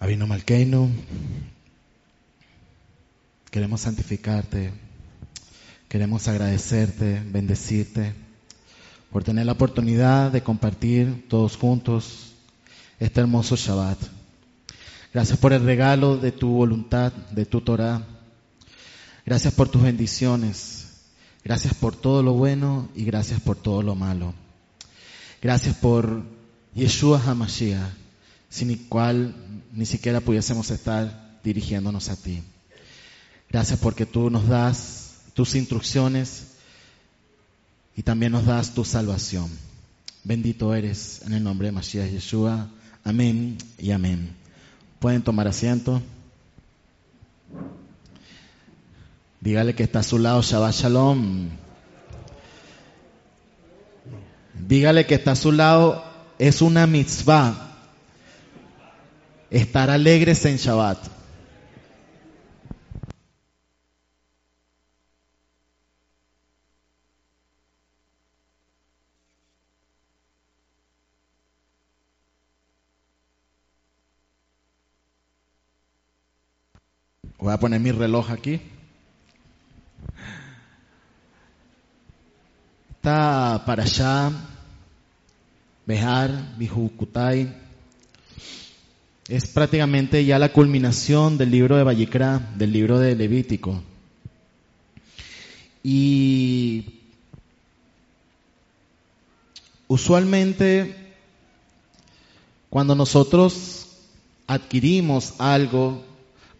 Abino Malkeinu, queremos santificarte, queremos agradecerte, bendecirte por tener la oportunidad de compartir todos juntos este hermoso Shabbat. Gracias por el regalo de tu voluntad, de tu Torah. Gracias por tus bendiciones. Gracias por todo lo bueno y gracias por todo lo malo. Gracias por Yeshua HaMashiach, sin el cual ni siquiera pudiésemos estar dirigiéndonos a ti. Gracias porque tú nos das tus instrucciones y también nos das tu salvación. Bendito eres en el nombre de Mashiach Yeshua. Amén y amén. Pueden tomar asiento. Dígale que está a su lado Shabbat Shalom. Dígale que está a su lado es una mitzvah. Estar alegres en Shabbat. Voy a poner mi reloj aquí. Está para allá, Bejar, Bijukutai. Es prácticamente ya la culminación del libro de Vallicra, del libro de Levítico. Y usualmente cuando nosotros adquirimos algo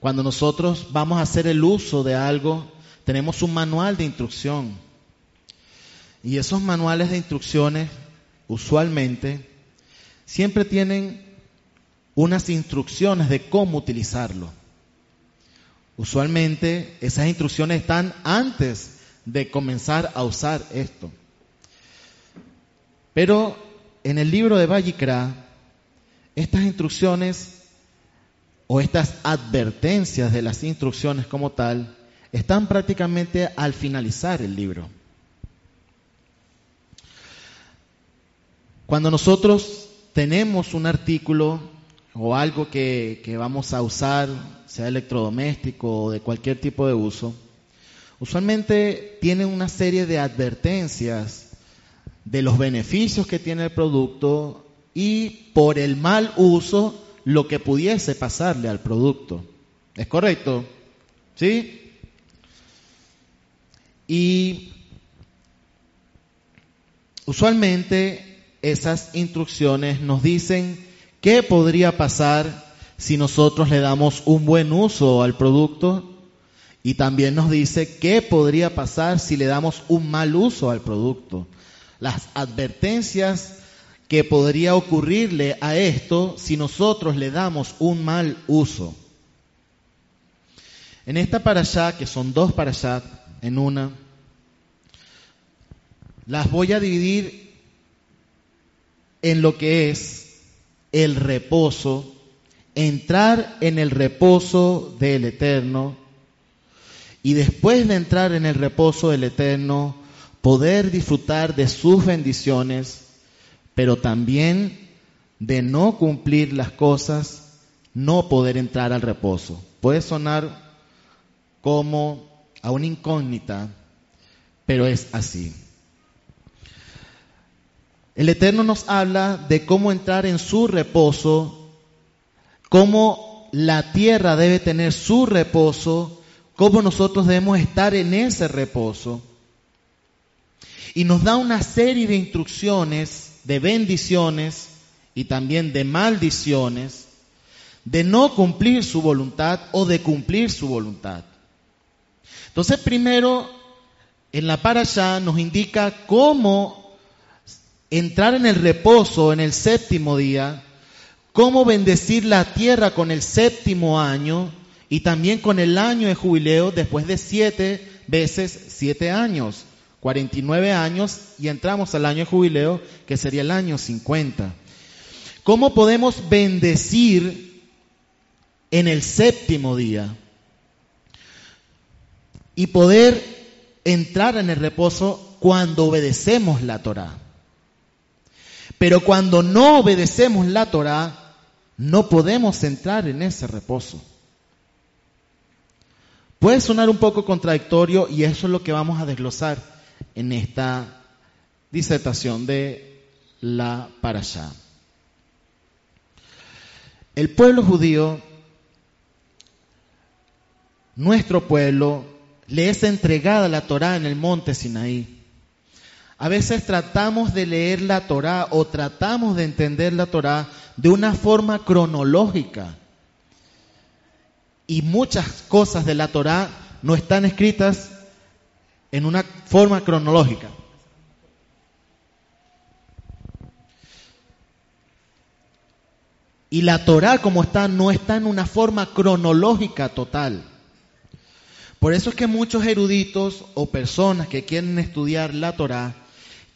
cuando nosotros vamos a hacer el uso de algo, tenemos un manual de instrucción. Y esos manuales de instrucciones, usualmente, siempre tienen unas instrucciones de cómo utilizarlo. Usualmente esas instrucciones están antes de comenzar a usar esto. Pero en el libro de Vallicra, estas instrucciones o estas advertencias de las instrucciones como tal están prácticamente al finalizar el libro. Cuando nosotros tenemos un artículo o algo que, que, vamos a usar, sea electrodoméstico o de cualquier tipo de uso, usualmente tiene una serie de advertencias de los beneficios que tiene el producto y por el mal uso lo que pudiese pasarle al producto. ¿Es correcto? ¿Sí? Y usualmente esas instrucciones nos dicen qué podría pasar si nosotros le damos un buen uso al producto y también nos dice qué podría pasar si le damos un mal uso al producto. Las advertencias que podría ocurrirle a esto si nosotros le damos un mal uso. En esta para allá, que son dos para allá en una, las voy a dividir en lo que es el reposo, entrar en el reposo del Eterno y después de entrar en el reposo del Eterno, poder disfrutar de sus bendiciones pero también de no cumplir las cosas, no poder entrar al reposo. Puede sonar como a una incógnita, pero es así. El Eterno nos habla de cómo entrar en su reposo, cómo la tierra debe tener su reposo, cómo nosotros debemos estar en ese reposo. Y nos da una serie de instrucciones de bendiciones y también de maldiciones, de no cumplir su voluntad o de cumplir su voluntad. Entonces, primero, en la parasha nos indica cómo entrar en el reposo en el séptimo día, cómo bendecir la tierra con el séptimo año y también con el año de jubileo después de siete veces siete años. 49 años y entramos al año de jubileo, que sería el año 50. ¿Cómo podemos bendecir en el séptimo día y poder entrar en el reposo cuando obedecemos la Torah? Pero cuando no obedecemos la Torah, no podemos entrar en ese reposo. Puede sonar un poco contradictorio y eso es lo que vamos a desglosar en esta disertación de la Parashá. El pueblo judío, nuestro pueblo, le es entregada la Torá en el monte Sinaí. A veces tratamos de leer la Torá o tratamos de entender la Torá de una forma cronológica. Y muchas cosas de la Torá no están escritas en una forma cronológica. Y la Torá como está no está en una forma cronológica total. Por eso es que muchos eruditos o personas que quieren estudiar la Torá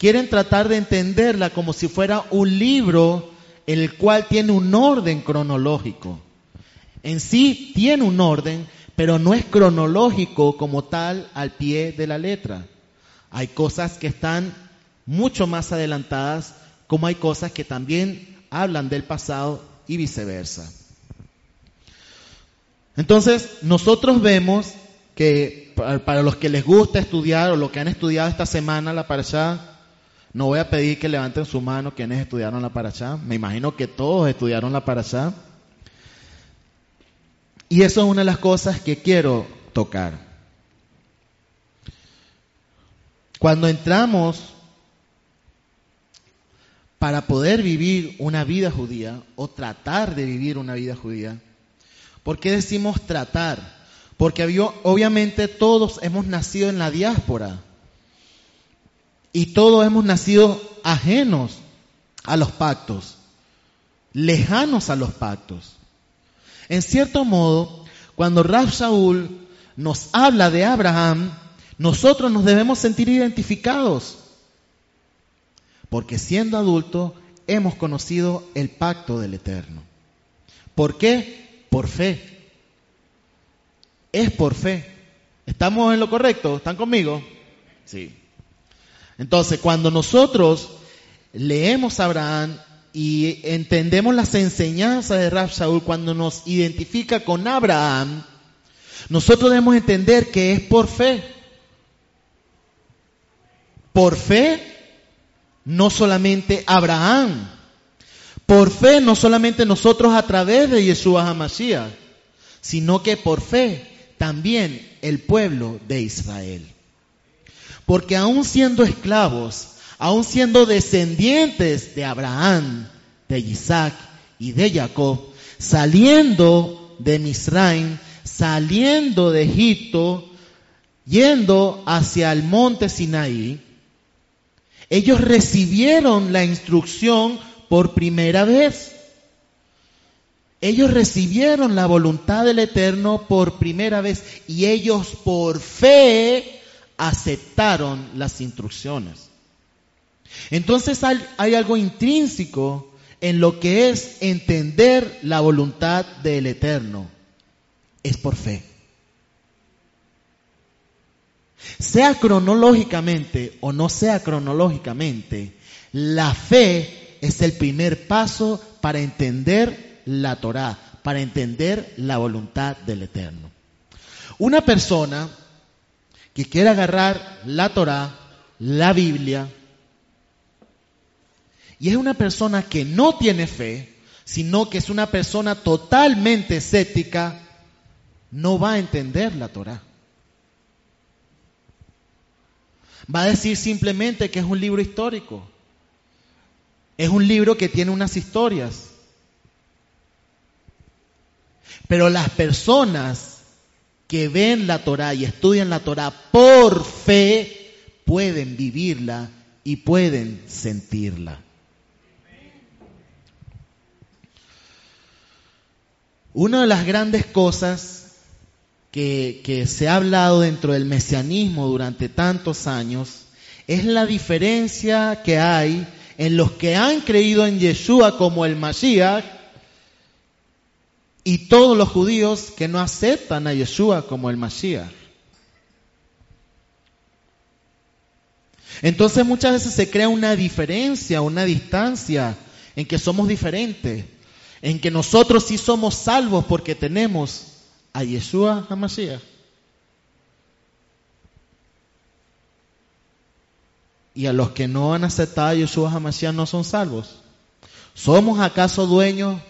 quieren tratar de entenderla como si fuera un libro el cual tiene un orden cronológico. En sí tiene un orden, pero no es cronológico como tal al pie de la letra. Hay cosas que están mucho más adelantadas, como hay cosas que también hablan del pasado y viceversa. Entonces, nosotros vemos que para, los que les gusta estudiar o los que han estudiado esta semana la parashá, no voy a pedir que levanten su mano quienes estudiaron la Parashá. Me imagino que todos estudiaron la Parashá. Y eso es una de las cosas que quiero tocar. Cuando entramos para poder vivir una vida judía o tratar de vivir una vida judía, ¿por qué decimos tratar? Porque obviamente todos hemos nacido en la diáspora. Y todos hemos nacido ajenos a los pactos, lejanos a los pactos. En cierto modo, cuando Rab Shaul nos habla de Abraham, nosotros nos debemos sentir identificados, porque siendo adulto hemos conocido el pacto del Eterno. ¿Por qué? Por fe. Es por fe. ¿Estamos en lo correcto? ¿Están conmigo? Sí. Entonces, cuando nosotros leemos a Abraham y entendemos las enseñanzas de Rab Shaul, cuando nos identifica con Abraham, nosotros debemos entender que es por fe. Por fe, no solamente Abraham. Por fe, no solamente nosotros a través de Yeshua HaMashiach, sino que por fe también el pueblo de Israel. Porque aún siendo esclavos, aún siendo descendientes de Abraham, de Isaac y de Jacob, saliendo de Misraim, saliendo de Egipto, yendo hacia el monte Sinaí, ellos recibieron la instrucción por primera vez. Ellos recibieron la voluntad del Eterno por primera vez y ellos por fe aceptaron las instrucciones. Entonces hay, algo intrínseco en lo que es entender la voluntad del Eterno. Es por fe. Sea cronológicamente o no sea cronológicamente, la fe es el primer paso para entender la Torah, para entender la voluntad del Eterno. Una persona que quiere agarrar la Torah, la Biblia, y es una persona que no tiene fe, sino que es una persona totalmente escéptica, no va a entender la Torah. Va a decir simplemente que es un libro histórico. Es un libro que tiene unas historias. Pero las personas que ven la Torah y estudian la Torah por fe, pueden vivirla y pueden sentirla. Una de las grandes cosas que, que, se ha hablado dentro del mesianismo durante tantos años es la diferencia que hay en los que han creído en Yeshua como el Mashiach y todos los judíos que no aceptan a Yeshua como el Mashiach. Entonces muchas veces se crea una diferencia, una distancia en que somos diferentes. en que nosotros sí somos salvos porque tenemos a Yeshua HaMashiach. Y a los que no han aceptado a Yeshua HaMashiach no son salvos. ¿Somos acaso dueños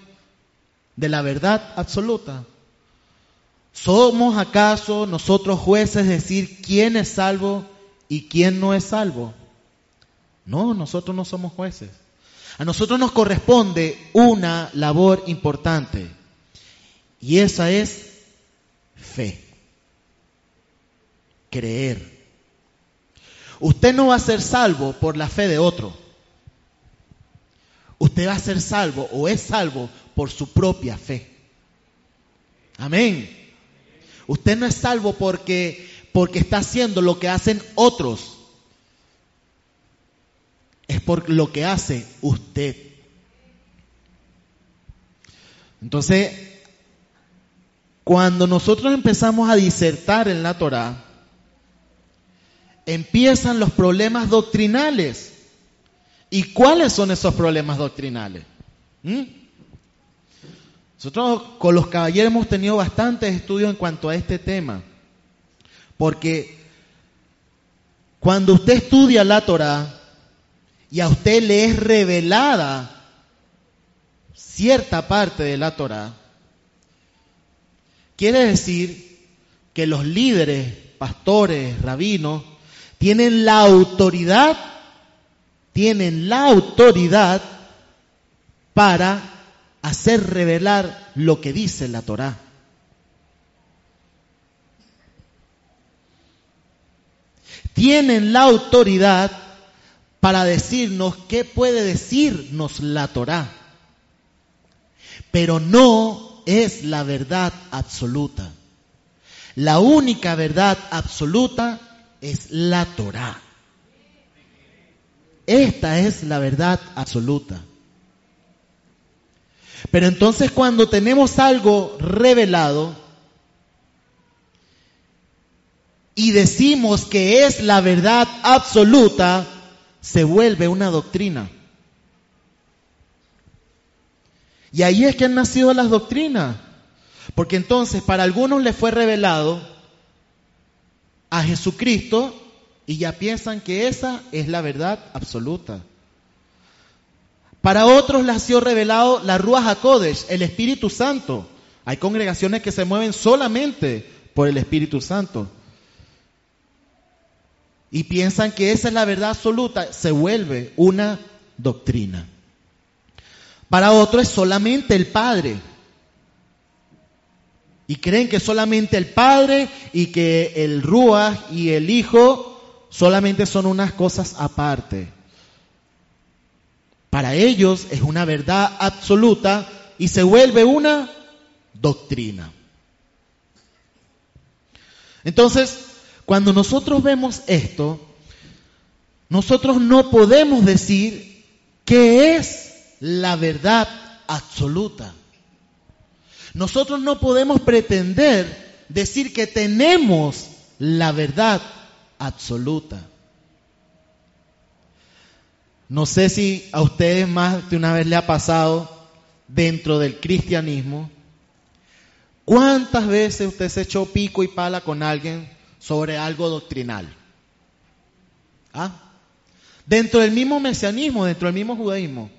de la verdad absoluta? ¿Somos acaso nosotros jueces decir quién es salvo y quién no es salvo? No, nosotros no somos jueces. A nosotros nos corresponde una labor importante y esa es fe, creer. Usted no va a ser salvo por la fe de otro. Usted va a ser salvo o es salvo por su propia fe. Amén. Usted no es salvo porque, porque está haciendo lo que hacen otros. Es por lo que hace usted. Entonces, cuando nosotros empezamos a disertar en la Torah, empiezan los problemas doctrinales. ¿Y cuáles son esos problemas doctrinales? ¿Mm? Nosotros con los caballeros hemos tenido bastantes estudios en cuanto a este tema, porque cuando usted estudia la Torah y a usted le es revelada cierta parte de la Torah, quiere decir que los líderes, pastores, rabinos, tienen la autoridad, tienen la autoridad para hacer revelar lo que dice la Torá. Tienen la autoridad para decirnos qué puede decirnos la Torá. Pero no es la verdad absoluta. La única verdad absoluta es la Torá. Esta es la verdad absoluta. Pero entonces cuando tenemos algo revelado y decimos que es la verdad absoluta, se vuelve una doctrina. Y ahí es que han nacido las doctrinas. Porque entonces para algunos les fue revelado a Jesucristo y ya piensan que esa es la verdad absoluta. Para otros le ha sido revelado la Ruach HaKodesh, el Espíritu Santo. Hay congregaciones que se mueven solamente por el Espíritu Santo. Y piensan que esa es la verdad absoluta, se vuelve una doctrina. Para otros es solamente el Padre. Y creen que solamente el Padre y que el Ruach y el Hijo solamente son unas cosas aparte. Para ellos es una verdad absoluta y se vuelve una doctrina. Entonces, cuando nosotros vemos esto, nosotros no podemos decir que es la verdad absoluta. Nosotros no podemos pretender decir que tenemos la verdad absoluta. No sé si a ustedes más de una vez le ha pasado dentro del cristianismo. ¿Cuántas veces usted se echó pico y pala con alguien sobre algo doctrinal? ¿Ah? Dentro del mismo mesianismo, dentro del mismo judaísmo.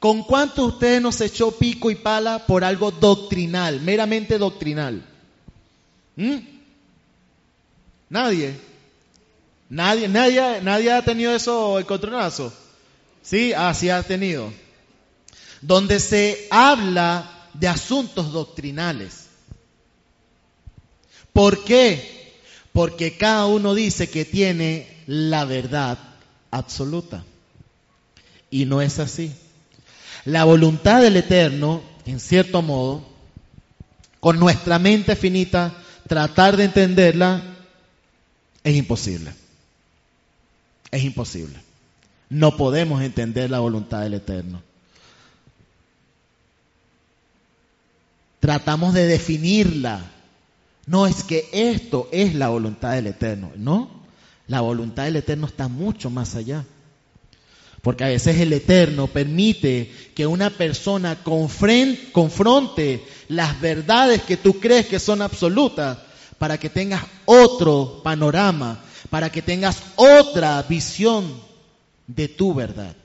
¿Con cuántos de ustedes nos echó pico y pala por algo doctrinal, meramente doctrinal? ¿Mm? Nadie. Nadie, nadie, nadie ha tenido eso, el controlazo. Sí, así ha tenido. Donde se habla de asuntos doctrinales. ¿Por qué? Porque cada uno dice que tiene la verdad absoluta. Y no es así. La voluntad del Eterno, en cierto modo, con nuestra mente finita, tratar de entenderla es imposible. Es imposible. No podemos entender la voluntad del Eterno. Tratamos de definirla. No es que esto es la voluntad del Eterno. No, la voluntad del Eterno está mucho más allá. Porque a veces el Eterno permite que una persona confronte las verdades que tú crees que son absolutas para que tengas otro panorama, para que tengas otra visión de tu verdad.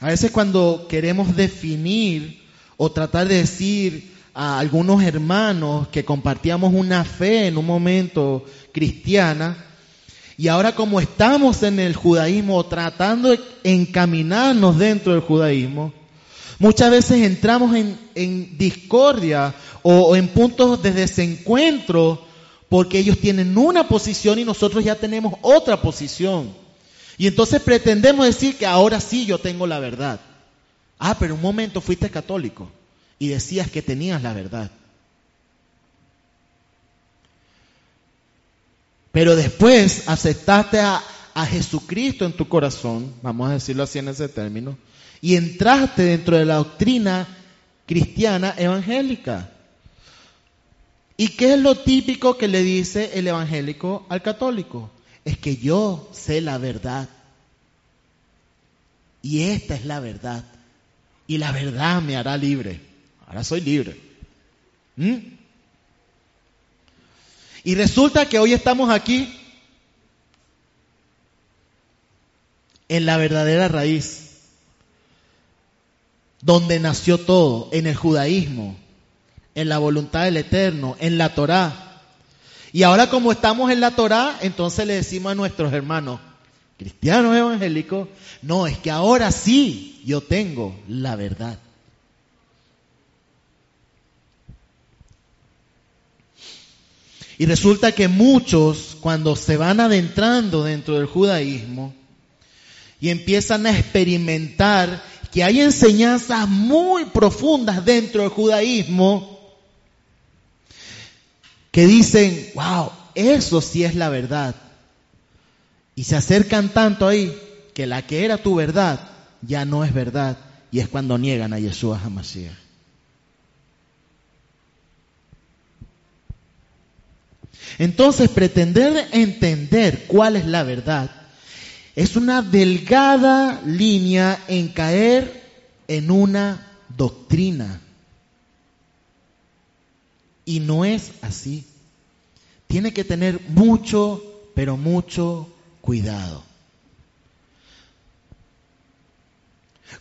A veces cuando queremos definir o tratar de decir a algunos hermanos que compartíamos una fe en un momento cristiana, y ahora como estamos en el judaísmo, tratando de encaminarnos dentro del judaísmo, muchas veces entramos en, discordia o, en puntos de desencuentro porque ellos tienen una posición y nosotros ya tenemos otra posición. Y entonces pretendemos decir que ahora sí yo tengo la verdad. Ah, pero un momento fuiste católico y decías que tenías la verdad. Pero después aceptaste a, Jesucristo en tu corazón, vamos a decirlo así en ese término, y entraste dentro de la doctrina cristiana evangélica. ¿Y qué es lo típico que le dice el evangélico al católico? Es que yo sé la verdad. Y esta es la verdad. Y la verdad me hará libre. Ahora soy libre. ¿Mm? Y resulta que hoy estamos aquí en la verdadera raíz, donde nació todo, en el judaísmo, en la voluntad del Eterno, en la Torá. Y ahora como estamos en la Torá, entonces le decimos a nuestros hermanos cristianos evangélicos, no, es que ahora sí yo tengo la verdad. Y resulta que muchos, cuando se van adentrando dentro del judaísmo y empiezan a experimentar que hay enseñanzas muy profundas dentro del judaísmo, que dicen, wow, eso sí es la verdad. Y se acercan tanto ahí que la que era tu verdad ya no es verdad. Y es cuando niegan a Yeshua HaMashiach. Entonces, pretender entender cuál es la verdad es una delgada línea en caer en una doctrina. Y no es así. Tiene que tener mucho, pero mucho cuidado.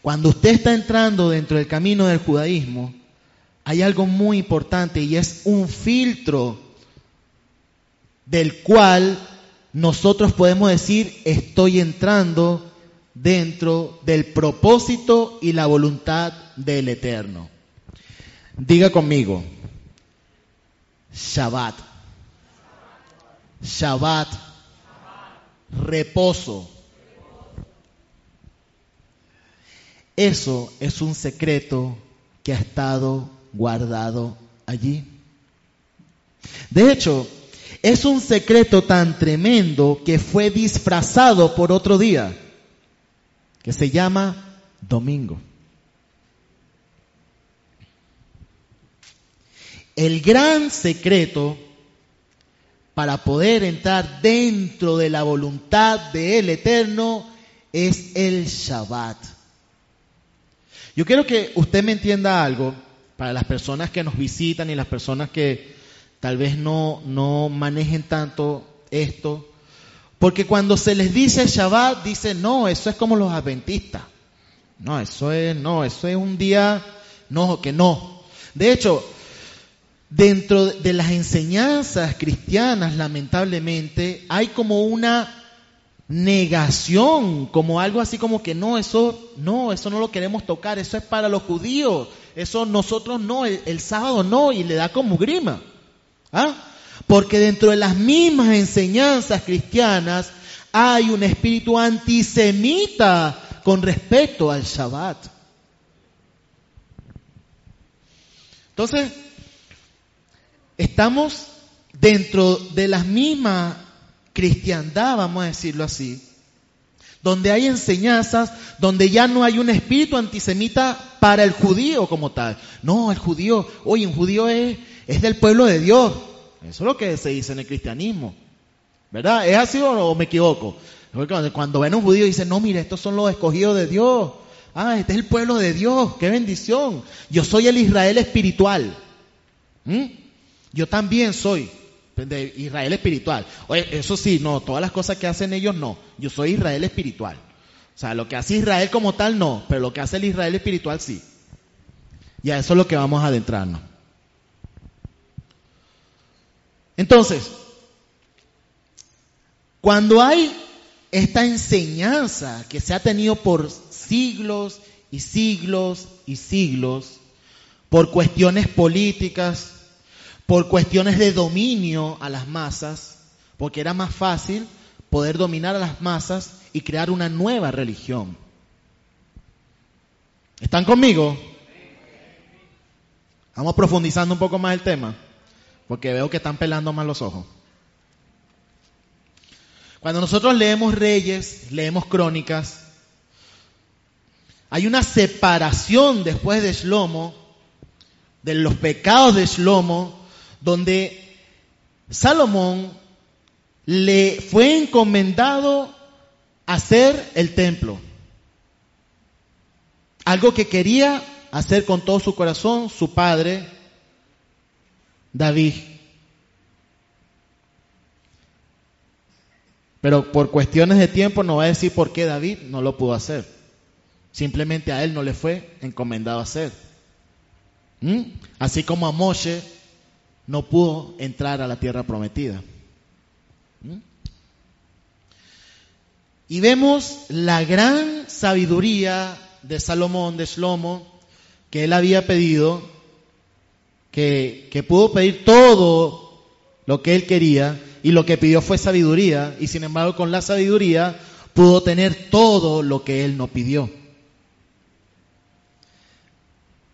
Cuando usted está entrando dentro del camino del judaísmo, hay algo muy importante y es un filtro del cual nosotros podemos decir estoy entrando dentro del propósito y la voluntad del Eterno. Diga conmigo, Shabbat. Shabbat. Reposo. Eso es un secreto que ha estado guardado allí. De hecho, es un secreto tan tremendo que fue disfrazado por otro día, que se llama domingo. El gran secreto para poder entrar dentro de la voluntad del Eterno es el Shabbat. Yo quiero que usted me entienda algo para las personas que nos visitan y las personas que tal vez no, no manejen tanto esto. Porque cuando se les dice Shabbat, dicen, no, eso es como los adventistas. No, eso es, no, eso es un día, no, que no. De hecho, dentro de las enseñanzas cristianas, lamentablemente, hay como una negación, como algo así como que no, eso, no, eso no lo queremos tocar, eso es para los judíos, eso nosotros no, el, sábado no, y le da como grima. ¿Ah? Porque dentro de las mismas enseñanzas cristianas hay un espíritu antisemita con respecto al Shabbat. Entonces, estamos dentro de las mismas cristiandad, vamos a decirlo así, donde hay enseñanzas, donde ya no hay un espíritu antisemita para el judío como tal. No, el judío, oye, un judío es, es del pueblo de Dios. Eso es lo que se dice en el cristianismo. ¿Verdad? ¿Es así o, me equivoco? Cuando ven a un judío dicen, no, mire, estos son los escogidos de Dios. Ah, este es el pueblo de Dios. Qué bendición. Yo soy el Israel espiritual. ¿Mm? Yo también soy de Israel espiritual. Oye, eso sí, no, todas las cosas que hacen ellos no. Yo soy Israel espiritual. O sea, lo que hace Israel como tal no, pero lo que hace el Israel espiritual sí. Y a eso es lo que vamos a adentrarnos. Entonces, cuando hay esta enseñanza que se ha tenido por siglos y siglos y siglos, por cuestiones políticas, por cuestiones de dominio a las masas, porque era más fácil poder dominar a las masas y crear una nueva religión. ¿Están conmigo? Vamos profundizando un poco más el tema, porque veo que están pelando más los ojos. Cuando nosotros leemos Reyes, leemos Crónicas, hay una separación después de Shlomo, de los pecados de Shlomo, donde Salomón le fue encomendado hacer el templo. Algo que quería hacer con todo su corazón su padre, David. Pero por cuestiones de tiempo no va a decir por qué David no lo pudo hacer. Simplemente a él no le fue encomendado hacer. ¿Mm? Así como a Moshe no pudo entrar a la tierra prometida. ¿Mm? Y vemos la gran sabiduría de Salomón, de Shlomo, que él había pedido, que, que pudo pedir todo lo que él quería, y lo que pidió fue sabiduría, y sin embargo con la sabiduría pudo tener todo lo que él no pidió.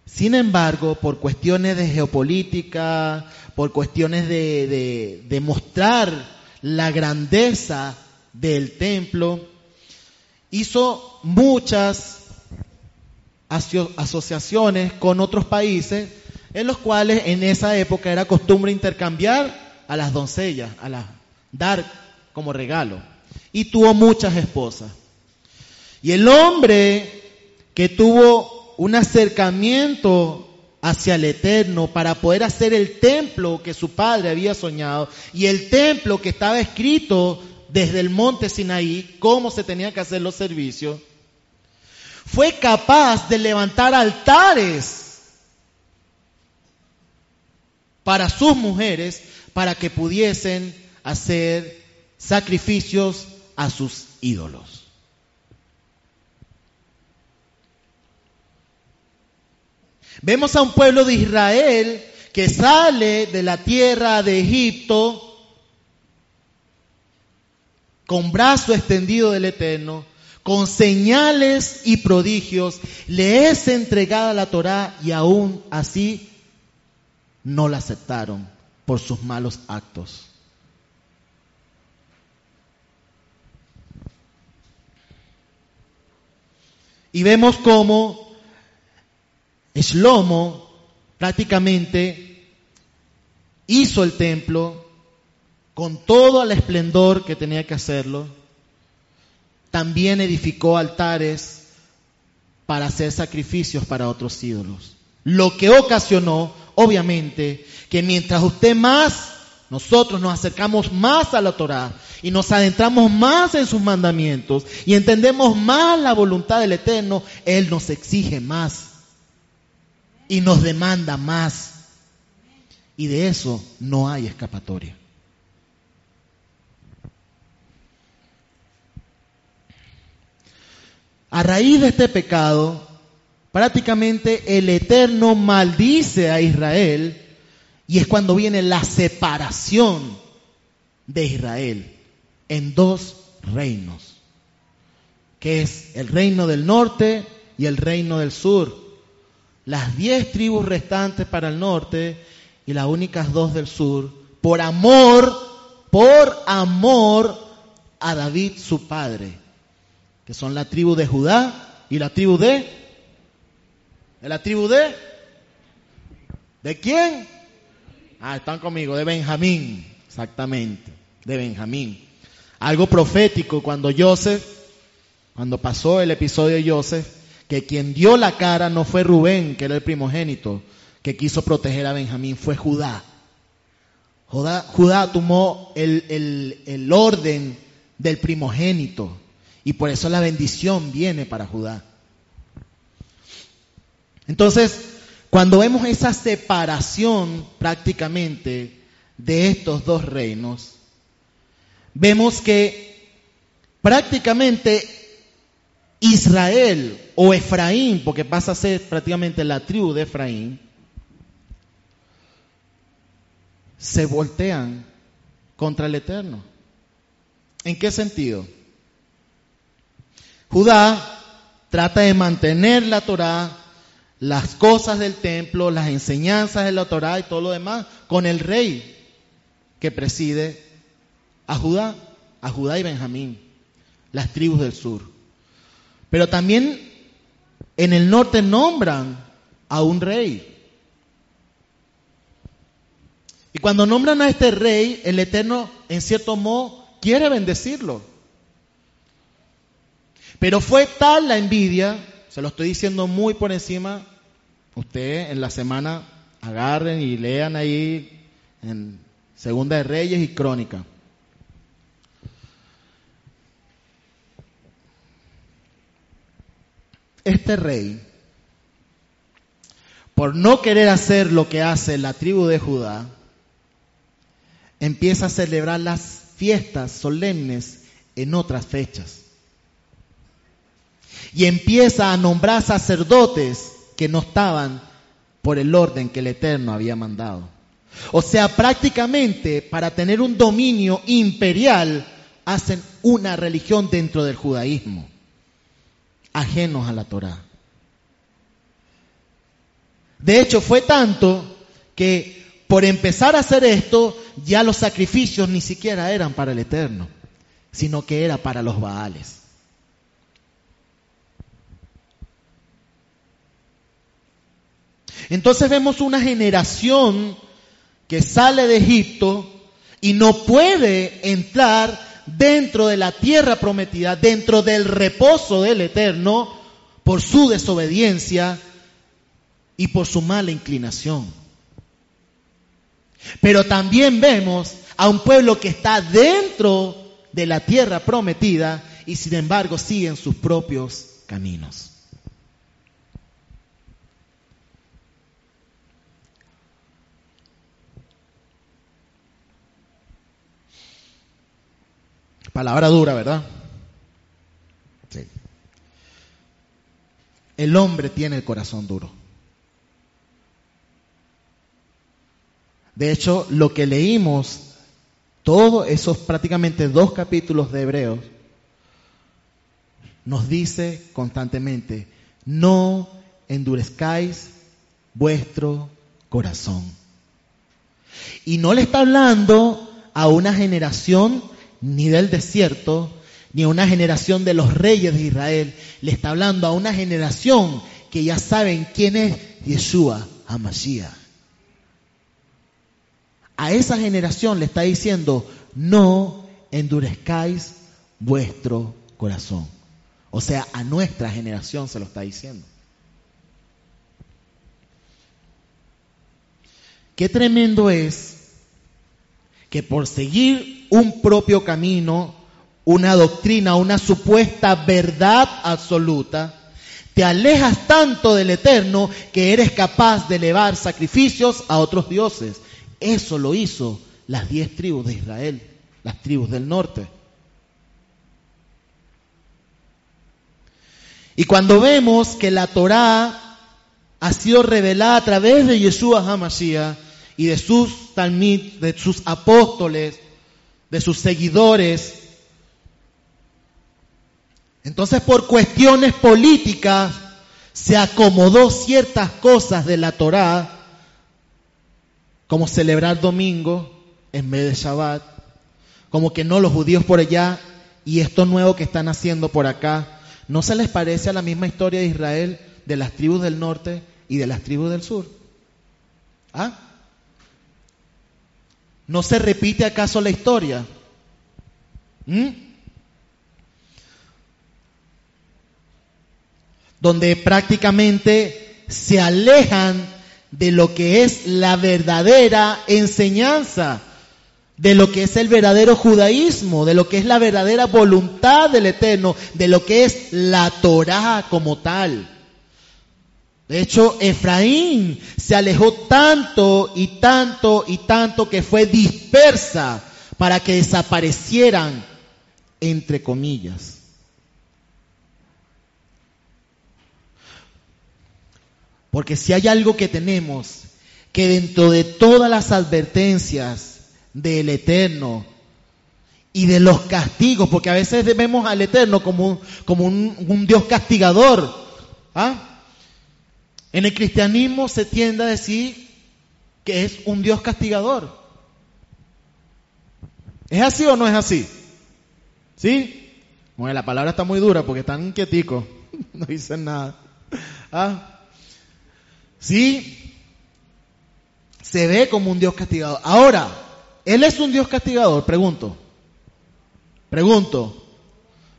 Sin embargo, por cuestiones de geopolítica, por cuestiones de, de, mostrar la grandeza del templo, hizo muchas asociaciones con otros países en los cuales en esa época era costumbre intercambiar a las doncellas, a las dar como regalo. Y tuvo muchas esposas. Y el hombre que tuvo un acercamiento hacia el eterno para poder hacer el templo que su padre había soñado y el templo que estaba escrito desde el monte Sinaí, cómo se tenían que hacer los servicios, fue capaz de levantar altares para sus mujeres para que pudiesen hacer sacrificios a sus ídolos. Vemos a un pueblo de Israel que sale de la tierra de Egipto con brazo extendido del Eterno, con señales y prodigios, le es entregada la Torá y aún así no la aceptaron por sus malos actos. Y vemos cómo Shlomo prácticamente hizo el templo con todo el esplendor que tenía que hacerlo. También edificó altares para hacer sacrificios para otros ídolos. Lo que ocasionó, obviamente, que mientras usted más, nosotros nos acercamos más a la Torah y nos adentramos más en sus mandamientos y entendemos más la voluntad del Eterno, Él nos exige más y nos demanda más. Y de eso no hay escapatoria. A raíz de este pecado, prácticamente el Eterno maldice a Israel y es cuando viene la separación de Israel en dos reinos, que es el reino del norte y el reino del sur las diez tribus restantes para el norte y las únicas dos del sur, por amor, por amor a David su padre, que son la tribu de Judá y la tribu de, de la tribu de, ¿de quién? Ah, están conmigo, de Benjamín, exactamente, de Benjamín. Algo profético cuando Joseph, cuando pasó el episodio de Joseph, que quien dio la cara no fue Rubén, que era el primogénito, que quiso proteger a Benjamín, fue Judá. Judá, tomó el, el, el orden del primogénito y por eso la bendición viene para Judá. Entonces, cuando vemos esa separación prácticamente de estos dos reinos, vemos que prácticamente Israel o Efraín, porque pasa a ser prácticamente la tribu de Efraín, se voltean contra el Eterno. ¿En qué sentido? Judá trata de mantener la Torá, las cosas del templo, las enseñanzas de la Torá y todo lo demás con el rey que preside a Judá, a Judá y Benjamín, las tribus del sur. Pero también en el norte nombran a un rey. Y cuando nombran a este rey, el Eterno, en cierto modo, quiere bendecirlo. Pero fue tal la envidia, se lo estoy diciendo muy por encima, ustedes en la semana agarren y lean ahí en Segunda de Reyes y Crónica. Este rey, por no querer hacer lo que hace la tribu de Judá, empieza a celebrar las fiestas solemnes en otras fechas. Y empieza a nombrar sacerdotes que no estaban por el orden que el Eterno había mandado. O sea, prácticamente para tener un dominio imperial hacen una religión dentro del judaísmo, ajenos a la Torá. De hecho, fue tanto que por empezar a hacer esto, ya los sacrificios ni siquiera eran para el Eterno, sino que era para los Baales. Entonces vemos una generación que sale de Egipto y no puede entrar dentro de la tierra prometida, dentro del reposo del Eterno, por su desobediencia y por su mala inclinación. Pero también vemos a un pueblo que está dentro de la tierra prometida y sin embargo siguen sus propios caminos. Palabra dura, ¿verdad? Sí. El hombre tiene el corazón duro. De hecho, lo que leímos, todos esos prácticamente dos capítulos de Hebreos, nos dice constantemente, no endurezcáis vuestro corazón. Y no le está hablando a una generación ni del desierto, ni a una generación de los reyes de Israel. Le está hablando a una generación que ya saben quién es Yeshua HaMashiach a esa generación le está diciendo, no endurezcáis vuestro corazón. O sea, a nuestra generación se lo está diciendo. Qué tremendo es que por seguir un propio camino, una doctrina, una supuesta verdad absoluta, te alejas tanto del eterno que eres capaz de elevar sacrificios a otros dioses eso lo hizo las diez tribus de Israel, las tribus del norte. Y cuando vemos que la Torá ha sido revelada a través de Yeshua HaMashiach y de sus de sus apóstoles, de sus seguidores, entonces por cuestiones políticas se acomodó ciertas cosas de la Torá como celebrar domingo en vez de Shabbat, como que no los judíos por allá y esto nuevo que están haciendo por acá, ¿no se les parece a la misma historia de Israel de las tribus del norte y de las tribus del sur? ¿Ah? ¿No se repite acaso la historia? ¿Mm? Donde prácticamente se alejan de lo que es la verdadera enseñanza, de lo que es el verdadero judaísmo, de lo que es la verdadera voluntad del Eterno, de lo que es la Torá como tal. De hecho, Efraín se alejó tanto y tanto y tanto que fue dispersa para que desaparecieran, entre comillas. Porque si hay algo que tenemos, que dentro de todas las advertencias del Eterno y de los castigos, porque a veces vemos al Eterno como un, como un, Dios castigador, ¿ah? En el cristianismo se tiende a decir que es un Dios castigador. ¿Es así o no es así? ¿Sí? Bueno, la palabra está muy dura porque están inquieticos. no dicen nada. ¿Ah? Sí, se ve como un Dios castigador. Ahora, Él es un Dios castigador, pregunto. Pregunto.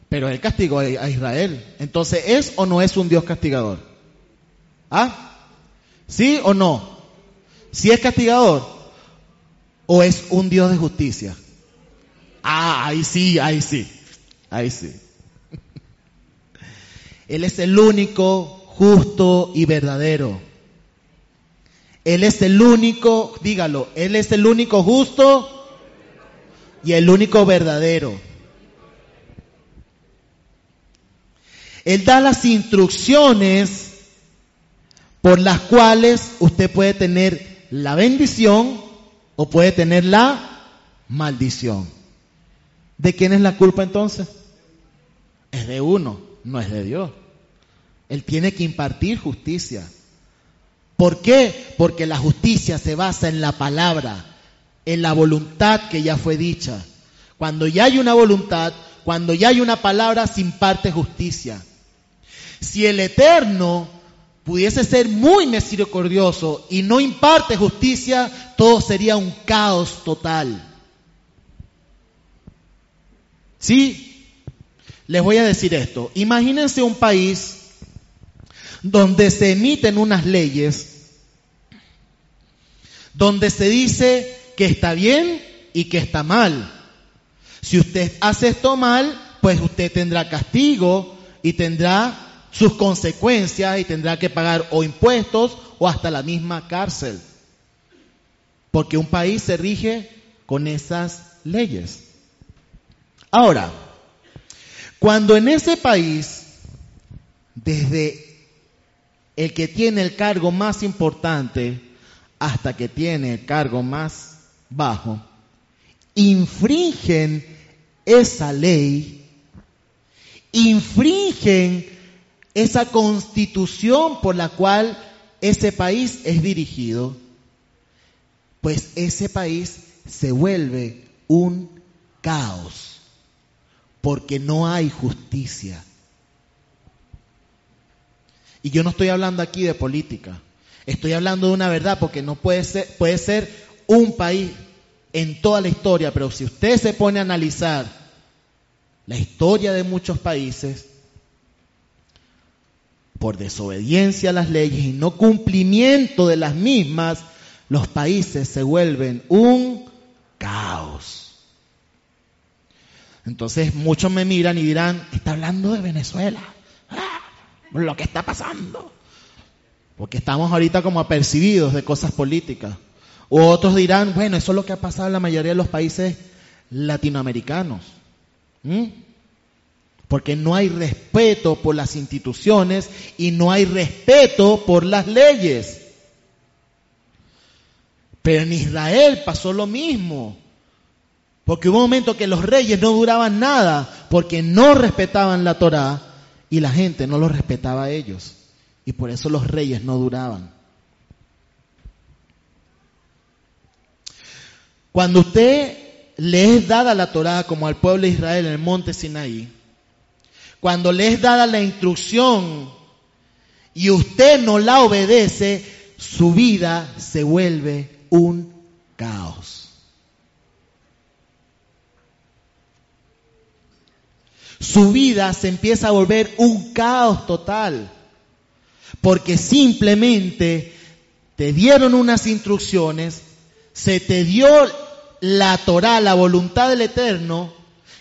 Pero Él castigó a Israel. Entonces, ¿es o no es un Dios castigador? ¿Ah? ¿Sí o no? ¿Si es castigador o es un Dios de justicia? Ah, ahí sí, ahí sí, ahí sí. Él es el único justo y verdadero. Él es el único, dígalo, Él es el único justo y el único verdadero. Él da las instrucciones por las cuales usted puede tener la bendición o puede tener la maldición. ¿De quién es la culpa entonces? Es de uno, no es de Dios. Él tiene que impartir justicia. ¿Por qué? Porque la justicia se basa en la palabra, en la voluntad que ya fue dicha. Cuando ya hay una voluntad, cuando ya hay una palabra, se imparte justicia. Si el Eterno pudiese ser muy misericordioso y no imparte justicia, todo sería un caos total. ¿Sí? Les voy a decir esto. Imagínense un país donde se emiten unas leyes, donde se dice que está bien y que está mal. Si usted hace esto mal, pues usted tendrá castigo y tendrá sus consecuencias y tendrá que pagar o impuestos o hasta la misma cárcel. Porque un país se rige con esas leyes. Ahora, cuando en ese país, desde el que tiene el cargo más importante hasta que tiene el cargo más bajo, infringen esa ley, infringen esa constitución por la cual ese país es dirigido, pues ese país se vuelve un caos, porque no hay justicia. Y yo no estoy hablando aquí de política, estoy hablando de una verdad, porque no puede ser, puede ser un país en toda la historia, pero si usted se pone a analizar la historia de muchos países, por desobediencia a las leyes y no cumplimiento de las mismas, los países se vuelven un caos. Entonces muchos me miran y dirán, está hablando de Venezuela, ah, lo que está pasando. Porque estamos ahorita como apercibidos de cosas políticas. O otros dirán, bueno, eso es lo que ha pasado en la mayoría de los países latinoamericanos. ¿Mm? Porque no hay respeto por las instituciones y no hay respeto por las leyes. Pero en Israel pasó lo mismo, porque hubo un momento que los reyes no duraban nada, porque no respetaban la Torá y la gente no los respetaba a ellos, y por eso los reyes no duraban. Cuando usted le es dada la Torá como al pueblo de Israel en el monte Sinaí, cuando le es dada la instrucción y usted no la obedece, su vida se vuelve un caos. su vida se empieza a volver un caos total. Porque simplemente te dieron unas instrucciones, se te dio la Torah, la voluntad del Eterno,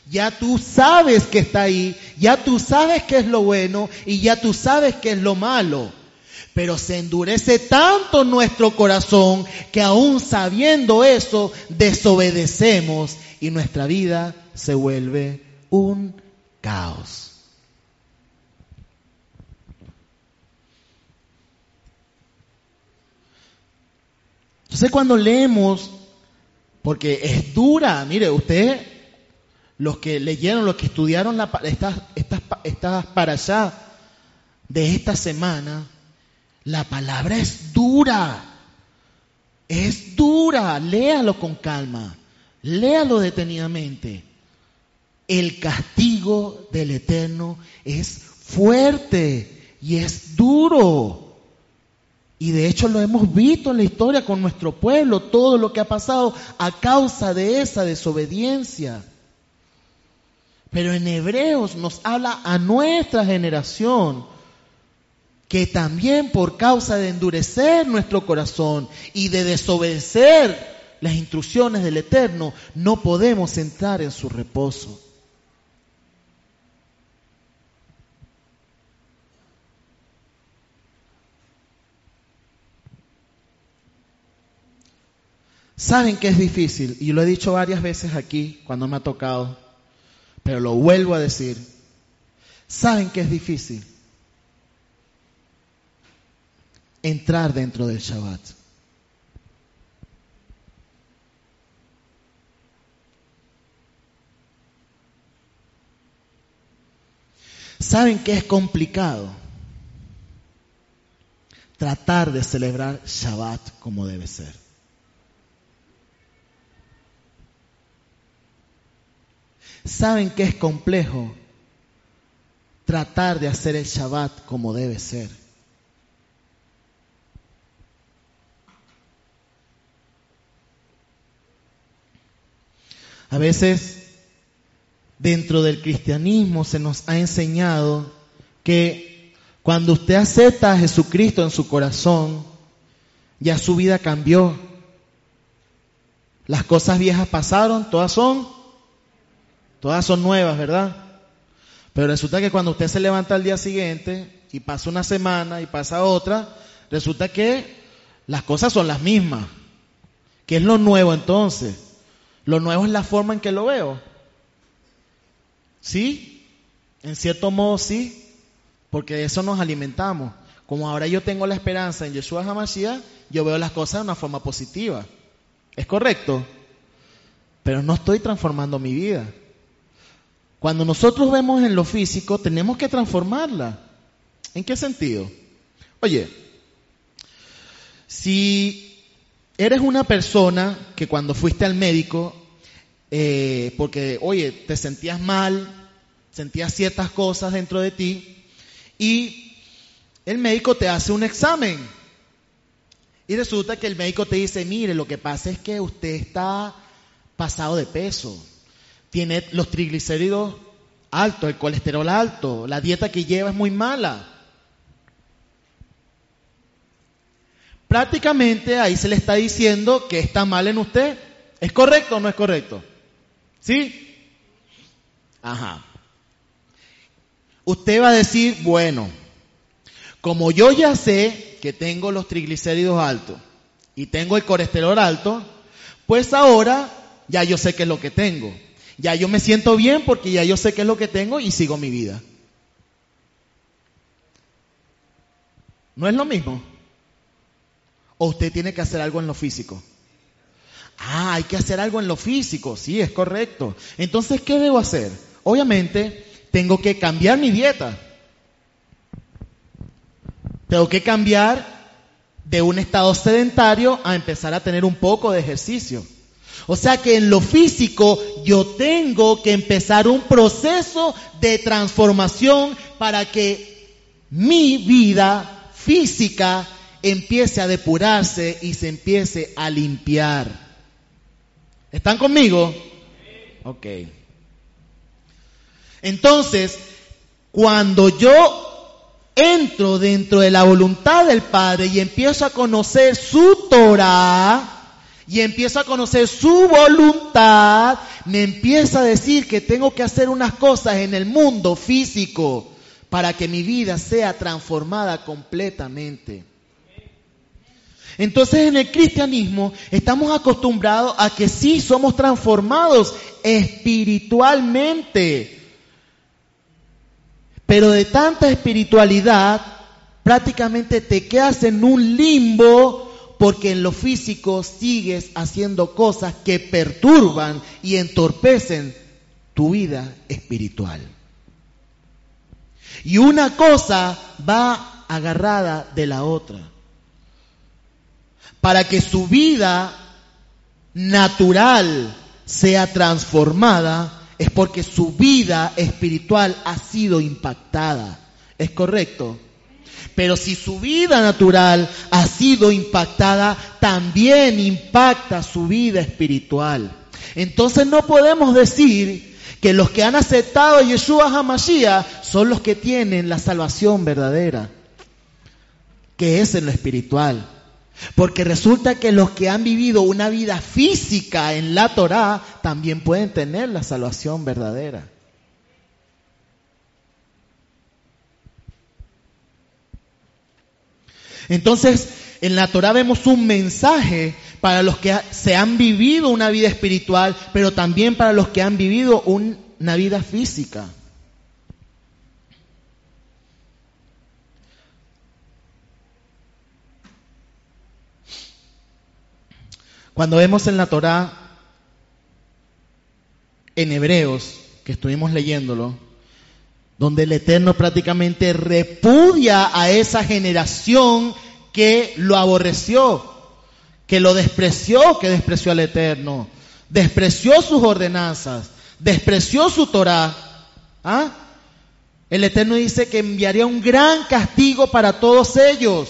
ya tú sabes que está ahí, ya tú sabes que es lo bueno y ya tú sabes que es lo malo. Pero se endurece tanto nuestro corazón que aún sabiendo eso, desobedecemos y nuestra vida se vuelve un caos. Entonces cuando leemos, porque es dura, mire, usted, los que leyeron, los que estudiaron la, estas, estas, para allá de esta semana, la palabra es dura, es dura, léalo con calma, léalo detenidamente. El castigo del Eterno es fuerte y es duro. Y de hecho lo hemos visto en la historia con nuestro pueblo, todo lo que ha pasado a causa de esa desobediencia. Pero en Hebreos nos habla a nuestra generación que también por causa de endurecer nuestro corazón y de desobedecer las instrucciones del Eterno, no podemos entrar en su reposo. Saben que es difícil, y lo he dicho varias veces aquí cuando me ha tocado, pero lo vuelvo a decir. Saben que es difícil entrar dentro del Shabbat. Saben que es complicado tratar de celebrar Shabbat como debe ser. Saben que es complejo tratar de hacer el Shabbat como debe ser. A veces dentro del cristianismo se nos ha enseñado que cuando usted acepta a Jesucristo en su corazón, ya su vida cambió. Las cosas viejas pasaron, todas son Todas son nuevas, ¿verdad? Pero resulta que cuando usted se levanta al día siguiente y pasa una semana y pasa otra, resulta que las cosas son las mismas. ¿Qué es lo nuevo entonces? Lo nuevo es la forma en que lo veo. ¿Sí? En cierto modo sí, porque de eso nos alimentamos. Como ahora yo tengo la esperanza en Yeshua HaMashiach, yo veo las cosas de una forma positiva. ¿Es correcto? Pero no estoy transformando mi vida. Cuando nosotros vemos en lo físico, tenemos que transformarla. ¿En qué sentido? Oye, si eres una persona que cuando fuiste al médico, eh, porque, oye, te sentías mal, sentías ciertas cosas dentro de ti, y el médico te hace un examen. Y resulta que el médico te dice, mire, lo que pasa es que usted está pasado de peso tiene los triglicéridos altos, el colesterol alto, la dieta que lleva es muy mala. Prácticamente ahí se le está diciendo que está mal en usted. ¿Es correcto o no es correcto? ¿Sí? Ajá. Usted va a decir, bueno, como yo ya sé que tengo los triglicéridos altos y tengo el colesterol alto, pues ahora ya yo sé qué es lo que tengo. Ya yo me siento bien porque ya yo sé qué es lo que tengo y sigo mi vida. ¿No es lo mismo? ¿O usted tiene que hacer algo en lo físico? Ah, hay que hacer algo en lo físico, sí, es correcto. Entonces, ¿qué debo hacer? Obviamente, tengo que cambiar mi dieta. Tengo que cambiar de un estado sedentario a empezar a tener un poco de ejercicio. O sea que en lo físico yo tengo que empezar un proceso de transformación para que mi vida física empiece a depurarse y se empiece a limpiar. ¿Están conmigo? Ok. Entonces, cuando yo entro dentro de la voluntad del Padre y empiezo a conocer su Torah, y empiezo a conocer su voluntad, me empieza a decir que tengo que hacer unas cosas en el mundo físico para que mi vida sea transformada completamente. Entonces en el cristianismo estamos acostumbrados a que sí somos transformados espiritualmente. Pero de tanta espiritualidad prácticamente te quedas en un limbo porque en lo físico sigues haciendo cosas que perturban y entorpecen tu vida espiritual. Y una cosa va agarrada de la otra. Para que su vida natural sea transformada es porque su vida espiritual ha sido impactada. ¿Es correcto? Pero si su vida natural ha sido impactada, también impacta su vida espiritual. Entonces no podemos decir que los que han aceptado a Yeshua HaMashiach son los que tienen la salvación verdadera, que es en lo espiritual. Porque resulta que los que han vivido una vida física en la Torah también pueden tener la salvación verdadera. Entonces, en la Torah vemos un mensaje para los que se han vivido una vida espiritual, pero también para los que han vivido una vida física. Cuando vemos en la Torah, en Hebreos, que estuvimos leyéndolo, donde el Eterno prácticamente repudia a esa generación que lo aborreció, que lo despreció, que despreció al Eterno, despreció sus ordenanzas, despreció su Torah. ¿Ah? El Eterno dice que enviaría un gran castigo para todos ellos.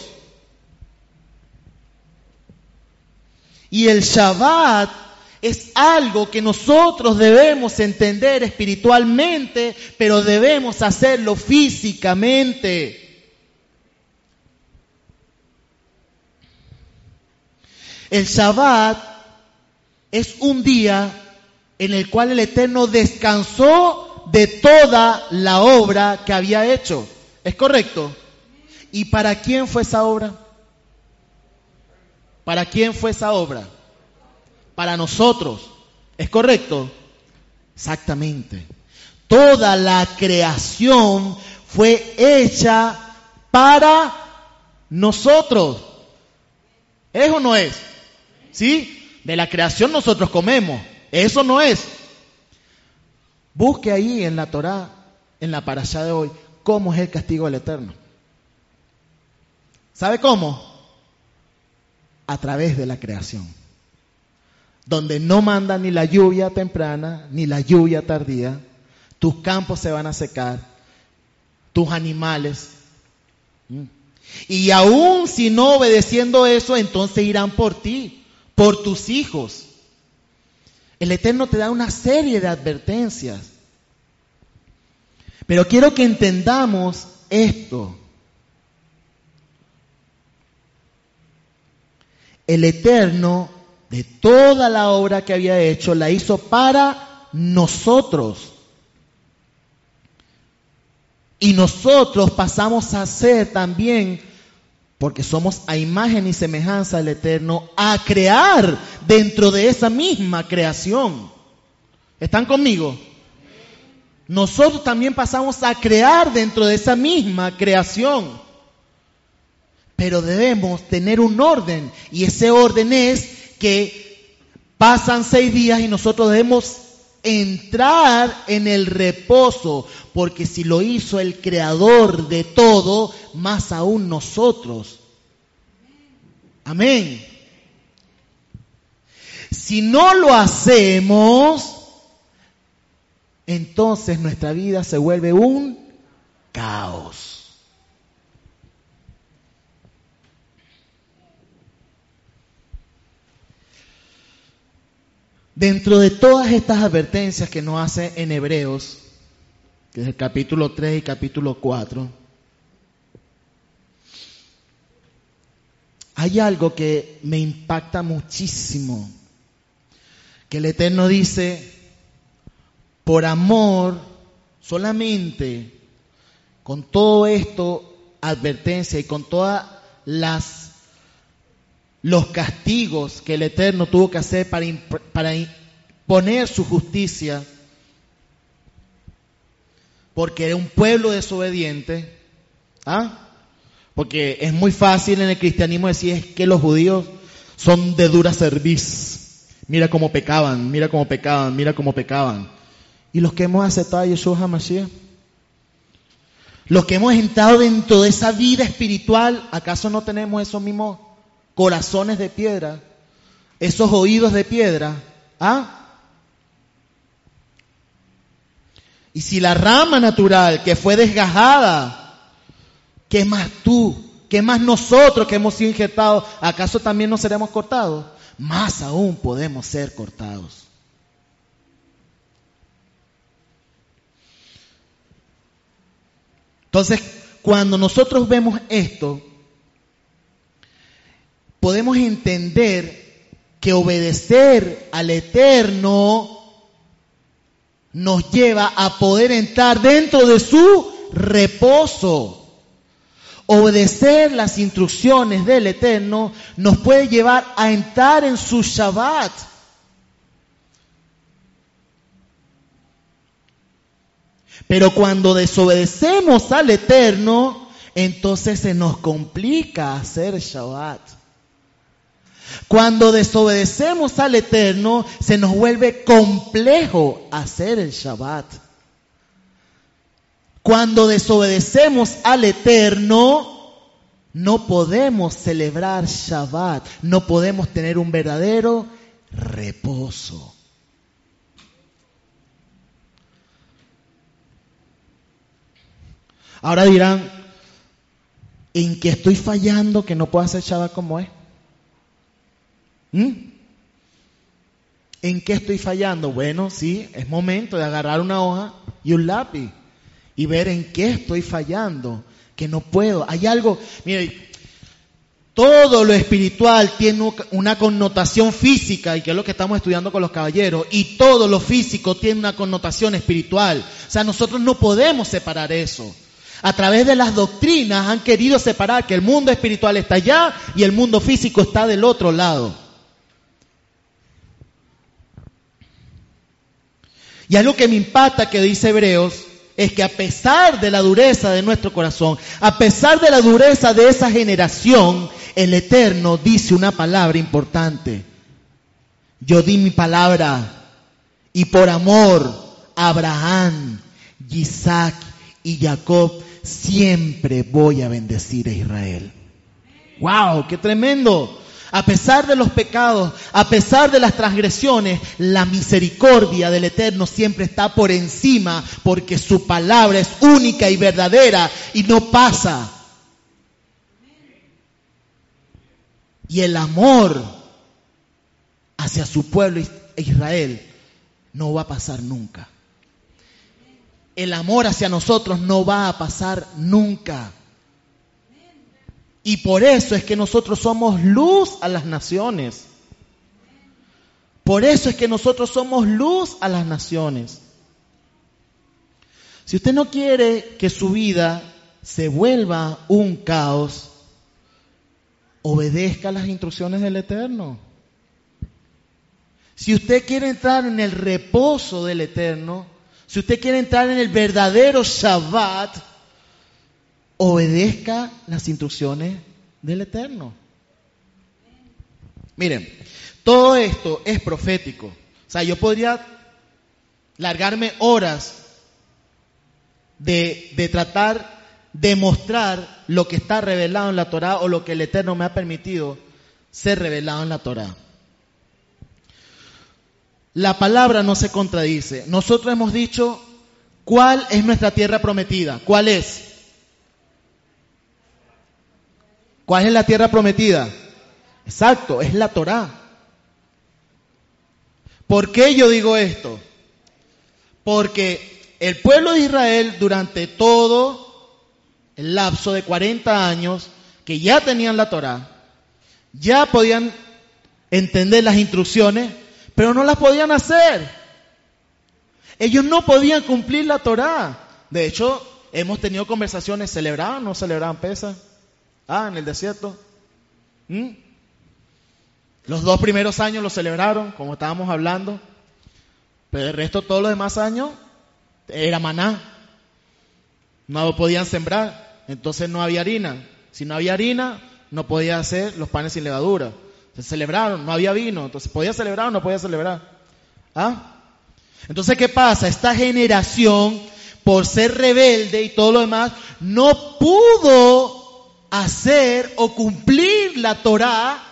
Y el Shabbat es algo que nosotros debemos entender espiritualmente, pero debemos hacerlo físicamente. El Shabbat es un día en el cual el Eterno descansó de toda la obra que había hecho. ¿Es correcto? ¿Y para quién fue esa obra? ¿Para quién fue esa obra? Para nosotros. ¿Es correcto? Exactamente. Toda la creación fue hecha para nosotros. ¿Es o no es? ¿Sí? De la creación nosotros comemos. Eso no es. Busque ahí en la Torá, en la parasha de hoy, cómo es el castigo del Eterno. ¿Sabe cómo? A través de la creación donde no manda ni la lluvia temprana ni la lluvia tardía, tus campos se van a secar, tus animales. Y aún si no obedeciendo eso, entonces irán por ti, por tus hijos. El Eterno te da una serie de advertencias. Pero quiero que entendamos esto. El Eterno de toda la obra que había hecho, la hizo para nosotros. Y nosotros pasamos a ser también, porque somos a imagen y semejanza del Eterno, a crear dentro de esa misma creación. ¿Están conmigo? Nosotros también pasamos a crear dentro de esa misma creación. Pero debemos tener un orden y ese orden es que pasan seis días y nosotros debemos entrar en el reposo, porque si lo hizo el creador de todo, más aún nosotros. Amén. Si no lo hacemos, entonces nuestra vida se vuelve un caos. Dentro de todas estas advertencias que nos hace en Hebreos, que es el capítulo 3 y capítulo 4, hay algo que me impacta muchísimo, que el Eterno dice, por amor solamente, con todo esto, advertencia y con todas las los castigos que el Eterno tuvo que hacer para, para poner su justicia, porque era un pueblo desobediente, ¿ah? Porque es muy fácil en el cristianismo decir que los judíos son de dura cerviz. Mira cómo pecaban, mira cómo pecaban, mira cómo pecaban. Y los que hemos aceptado a Yeshua HaMashiach, los que hemos entrado dentro de esa vida espiritual, ¿acaso no tenemos esos mismos corazones de piedra, esos oídos de piedra? ¿Ah? Y si la rama natural que fue desgajada ¿Qué más tú? ¿Qué más nosotros que hemos sido injertados? ¿Acaso también no seremos cortados? Más aún podemos ser cortados. Entonces, cuando nosotros vemos esto, podemos entender que obedecer al Eterno nos lleva a poder entrar dentro de su reposo. Obedecer las instrucciones del Eterno nos puede llevar a entrar en su Shabbat. Pero cuando desobedecemos al Eterno, entonces se nos complica hacer Shabbat. Cuando desobedecemos al Eterno, se nos vuelve complejo hacer el Shabbat. Cuando desobedecemos al Eterno, no podemos celebrar Shabbat, no podemos tener un verdadero reposo. Ahora dirán, ¿en qué estoy fallando que no puedo hacer Shabbat como es? ¿Mm? ¿En qué estoy fallando? Bueno, sí, es momento de agarrar una hoja y un lápiz y ver en qué estoy fallando, que no puedo. Hay algo, mire, todo lo espiritual tiene una connotación física, y que es lo que estamos estudiando con los caballeros, y todo lo físico tiene una connotación espiritual. O sea, nosotros no podemos separar eso. A través de las doctrinas han querido separar que el mundo espiritual está allá y el mundo físico está del otro lado. Y algo que me impacta que dice Hebreos es que a pesar de la dureza de nuestro corazón, a pesar de la dureza de esa generación, el Eterno dice una palabra importante. Yo di mi palabra y por amor Abraham, Isaac y Jacob siempre voy a bendecir a Israel. ¡Wow! ¡Qué tremendo! A pesar de los pecados, a pesar de las transgresiones, la misericordia del Eterno siempre está por encima porque su palabra es única y verdadera y no pasa. Y el amor hacia su pueblo Israel no va a pasar nunca. El amor hacia nosotros no va a pasar nunca. Y por eso es que nosotros somos luz a las naciones. Por eso es que nosotros somos luz a las naciones. Si usted no quiere que su vida se vuelva un caos, obedezca las instrucciones del Eterno. Si usted quiere entrar en el reposo del Eterno, si usted quiere entrar en el verdadero Shabbat, obedezca las instrucciones del Eterno. Miren, todo esto es profético. O sea, yo podría largarme horas de, de tratar de mostrar lo que está revelado en la Torah o lo que el Eterno me ha permitido ser revelado en la Torah. La palabra no se contradice. Nosotros hemos dicho cuál es nuestra tierra prometida. ¿Cuál es? ¿Cuál es la tierra prometida? Exacto, es la Torá. ¿Por qué yo digo esto? Porque el pueblo de Israel durante todo el lapso de 40 años que ya tenían la Torá, ya podían entender las instrucciones, pero no las podían hacer. Ellos no podían cumplir la Torá. De hecho, hemos tenido conversaciones, ¿celebraban o no celebraban pesas? Ah, en el desierto. ¿Mm? Los dos primeros años lo celebraron, como estábamos hablando, pero el resto, todos los demás años, era maná. No podían sembrar, entonces no había harina. Si no había harina, no podía hacer los panes sin levadura. Se celebraron, no había vino, entonces podía celebrar o no podía celebrar. ¿Ah? Entonces, ¿qué pasa? Esta generación, por ser rebelde y todo lo demás, no pudo hacer o cumplir la Torá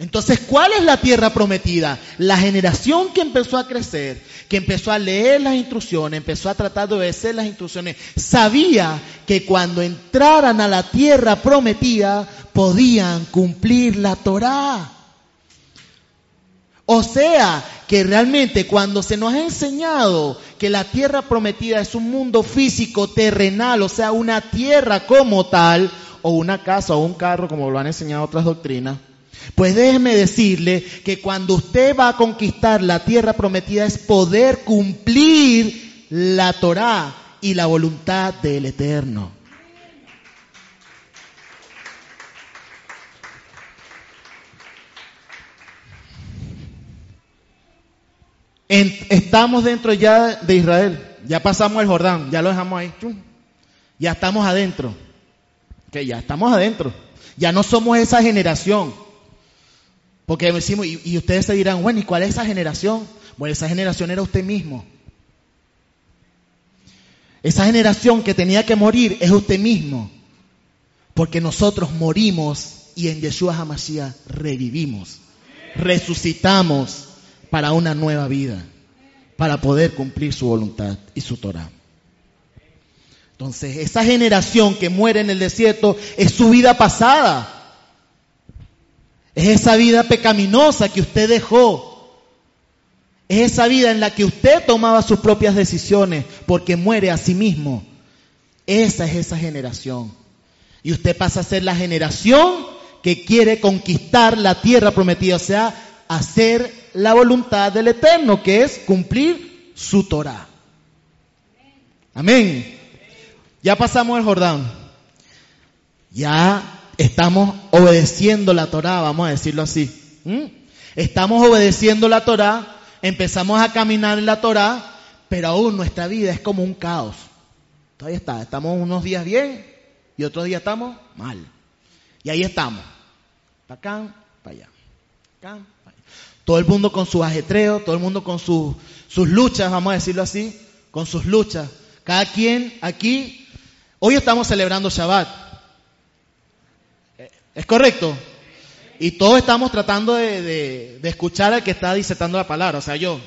entonces, ¿cuál es la tierra prometida? La generación que empezó a crecer, que empezó a leer las instrucciones, empezó a tratar de obedecer las instrucciones, sabía que cuando entraran a la tierra prometida podían cumplir la Torá. O sea, que realmente cuando se nos ha enseñado que la tierra prometida es un mundo físico, terrenal, o sea, una tierra como tal, o una casa o un carro, como lo han enseñado otras doctrinas, pues déjeme decirle que cuando usted va a conquistar la tierra prometida es poder cumplir la Torá y la voluntad del Eterno. Estamos dentro ya de Israel, ya pasamos el Jordán, ya lo dejamos ahí, ya estamos adentro, que ya estamos adentro, ya no somos esa generación porque decimos, y, ustedes se dirán, bueno, ¿y cuál es esa generación? Bueno, esa generación era usted mismo. Esa generación que tenía que morir es usted mismo. Porque nosotros morimos y en Yeshua HaMashiach revivimos. Resucitamos para una nueva vida. Para poder cumplir su voluntad y su Torah. Entonces, esa generación que muere en el desierto es su vida pasada. Es esa vida pecaminosa que usted dejó. Es esa vida en la que usted tomaba sus propias decisiones porque muere a sí mismo. Esa es esa generación. Y usted pasa a ser la generación que quiere conquistar la tierra prometida, o sea, hacer la voluntad del Eterno, que es cumplir su Torah. Amén. Ya pasamos el Jordán. Ya estamos obedeciendo la Torah, vamos a decirlo así. ¿Mm? Estamos obedeciendo la Torah, empezamos a caminar en la Torah, pero aún nuestra vida es como un caos. Todavía está, estamos unos días bien y otros días estamos mal. Y ahí estamos, para acá, para allá. Todo el mundo con su ajetreo, todo el mundo con sus luchas, vamos a decirlo así, con sus luchas. Cada quien aquí, hoy estamos celebrando Shabbat. ¿Es correcto? Y todos estamos tratando de, escuchar al que está disertando la palabra, o sea, yo.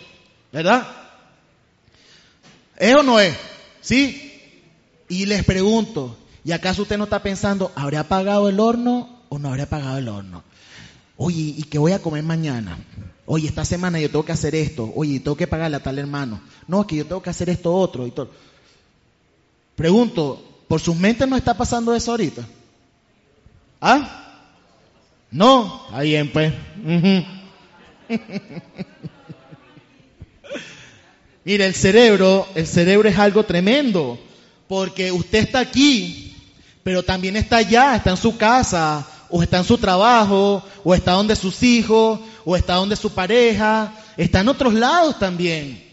¿Verdad? ¿Es o no es? ¿Sí? Y les pregunto, ¿y acaso usted no está pensando, ¿habré apagado el horno o no habré apagado el horno? Oye, ¿y qué voy a comer mañana? Oye, esta semana yo tengo que hacer esto. Oye, tengo que pagarle a tal hermano. No, es que yo tengo que hacer esto otro y todo. Pregunto, ¿por sus mentes no está pasando eso ahorita? ¿Ah? No, ahí bien pues. Mire, el cerebro, el cerebro es algo tremendo, porque usted está aquí, pero también está allá, está en su casa, o está en su trabajo, o está donde sus hijos, o está donde su pareja, está en otros lados también.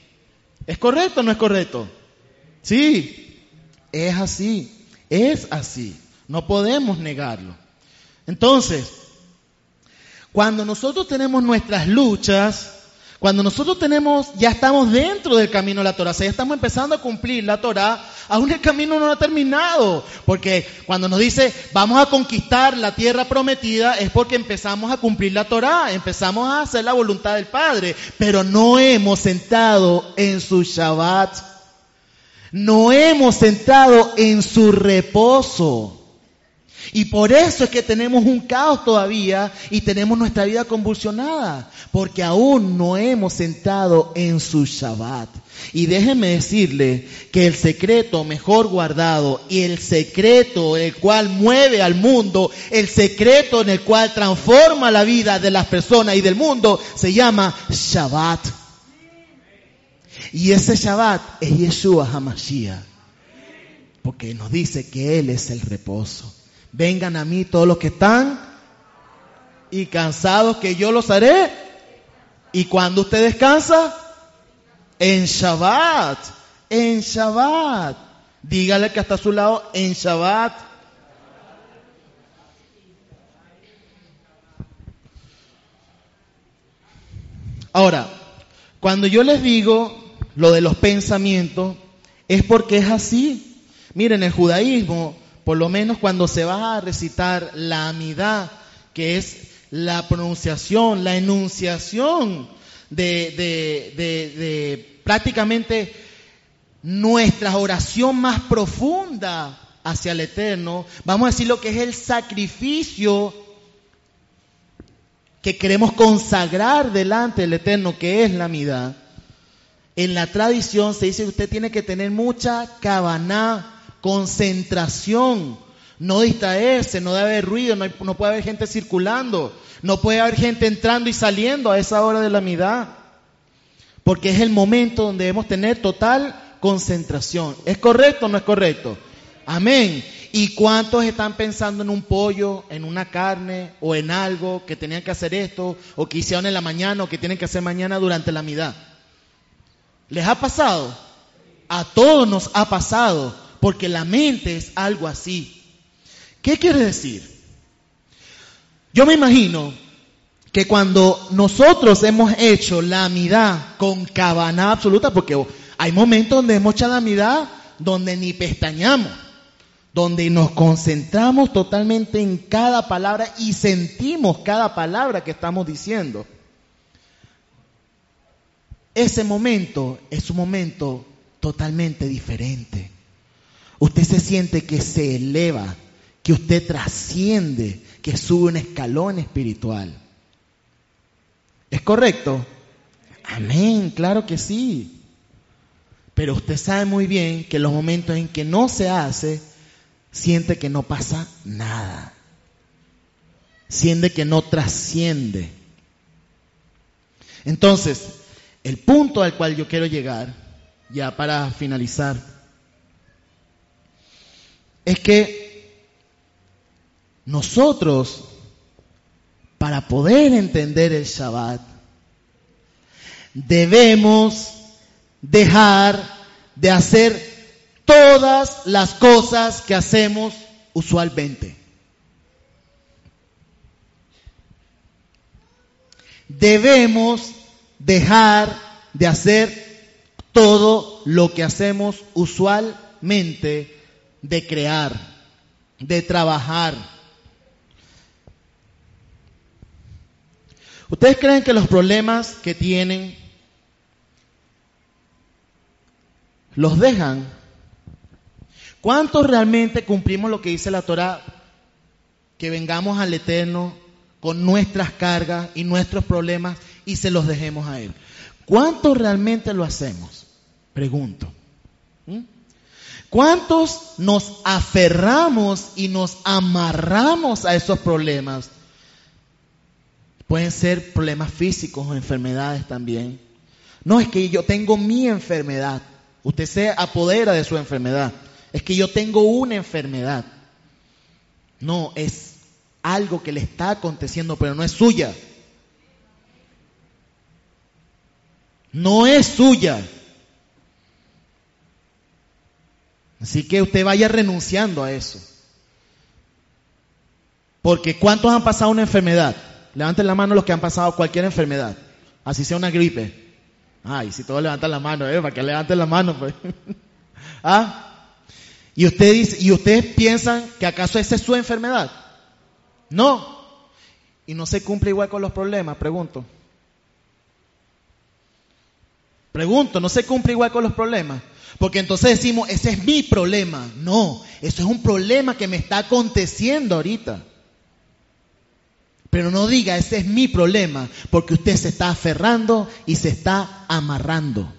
¿Es correcto o no es correcto? Sí, es así, es así, no podemos negarlo. Entonces, cuando nosotros tenemos nuestras luchas, cuando nosotros tenemos, ya estamos dentro del camino de la Torah, o sea, ya estamos empezando a cumplir la Torah, aún el camino no ha terminado, porque cuando nos dice vamos a conquistar la tierra prometida es porque empezamos a cumplir la Torah, empezamos a hacer la voluntad del Padre, pero no hemos sentado en su Shabbat, no hemos sentado en su reposo. Y por eso es que tenemos un caos todavía y tenemos nuestra vida convulsionada, porque aún no hemos entrado en su Shabbat. Y déjenme decirle que el secreto mejor guardado y el secreto el cual mueve al mundo, el secreto en el cual transforma la vida de las personas y del mundo, se llama Shabbat. Y ese Shabbat es Yeshua Hamashiach, porque nos dice que Él es el reposo. Vengan a mí todos los que están y cansados, que yo los haré. Y cuando usted descansa, en Shabbat, en Shabbat. Dígale que está a su lado, en Shabbat. Ahora, cuando yo les digo lo de los pensamientos, es porque es así. Miren, el judaísmo por lo menos cuando se va a recitar la amidad, que es la pronunciación, la enunciación de, de, prácticamente nuestra oración más profunda hacia el Eterno, vamos a decir lo que es el sacrificio que queremos consagrar delante del Eterno, que es la amidad. En la tradición se dice que usted tiene que tener mucha cabana concentración, no distraerse, no debe haber ruido, no, puede haber gente circulando, no puede haber gente entrando y saliendo a esa hora de la mitad, porque es el momento donde debemos tener total concentración. ¿Es correcto o no es correcto? Amén. ¿Y cuántos están pensando en un pollo, en una carne o en algo que tenían que hacer esto o que hicieron en la mañana o que tienen que hacer mañana durante la mitad? ¿Les ha pasado? A todos nos ha pasado porque la mente es algo así. ¿Qué quiere decir? Yo me imagino que cuando nosotros hemos hecho la amidad con cabana absoluta, porque hay momentos donde hemos hecho la amidad donde ni pestañamos, donde nos concentramos totalmente en cada palabra y sentimos cada palabra que estamos diciendo. Ese momento es un momento totalmente diferente usted se siente que se eleva, que usted trasciende, que sube un escalón espiritual. ¿Es correcto? Amén, claro que sí. Pero usted sabe muy bien que en los momentos en que no se hace, siente que no pasa nada. Siente que no trasciende. Entonces, el punto al cual yo quiero llegar, ya para finalizar, es que nosotros, para poder entender el Shabbat, debemos dejar de hacer todas las cosas que hacemos usualmente. Debemos dejar de hacer todo lo que hacemos usualmente de crear, de trabajar. ¿Ustedes creen que los problemas que tienen los dejan? ¿Cuántos realmente cumplimos lo que dice la Torah? Que vengamos al Eterno con nuestras cargas y nuestros problemas y se los dejemos a Él. ¿Cuántos realmente lo hacemos? Pregunto. ¿Mm? ¿Cuántos nos aferramos y nos amarramos a esos problemas? Pueden ser problemas físicos o enfermedades también. No es que yo tengo mi enfermedad. Usted se apodera de su enfermedad. Es que yo tengo una enfermedad. No, es algo que le está aconteciendo, pero no es suya. No es suya. Así que usted vaya renunciando a eso. Porque ¿cuántos han pasado una enfermedad? Levanten la mano los que han pasado cualquier enfermedad. Así sea una gripe. Ay, si todos levantan la mano, ¿eh? ¿Para que levanten la mano? Pues? ¿Ah? Y usted dice, ¿y ustedes piensan que acaso esa es su enfermedad? No. Y no se cumple igual con los problemas, pregunto. Pregunto, ¿no se cumple igual con los problemas? Porque entonces decimos, ese es mi problema. No, eso es un problema que me está aconteciendo ahorita. Pero no diga, ese es mi problema, porque usted se está aferrando y se está amarrando.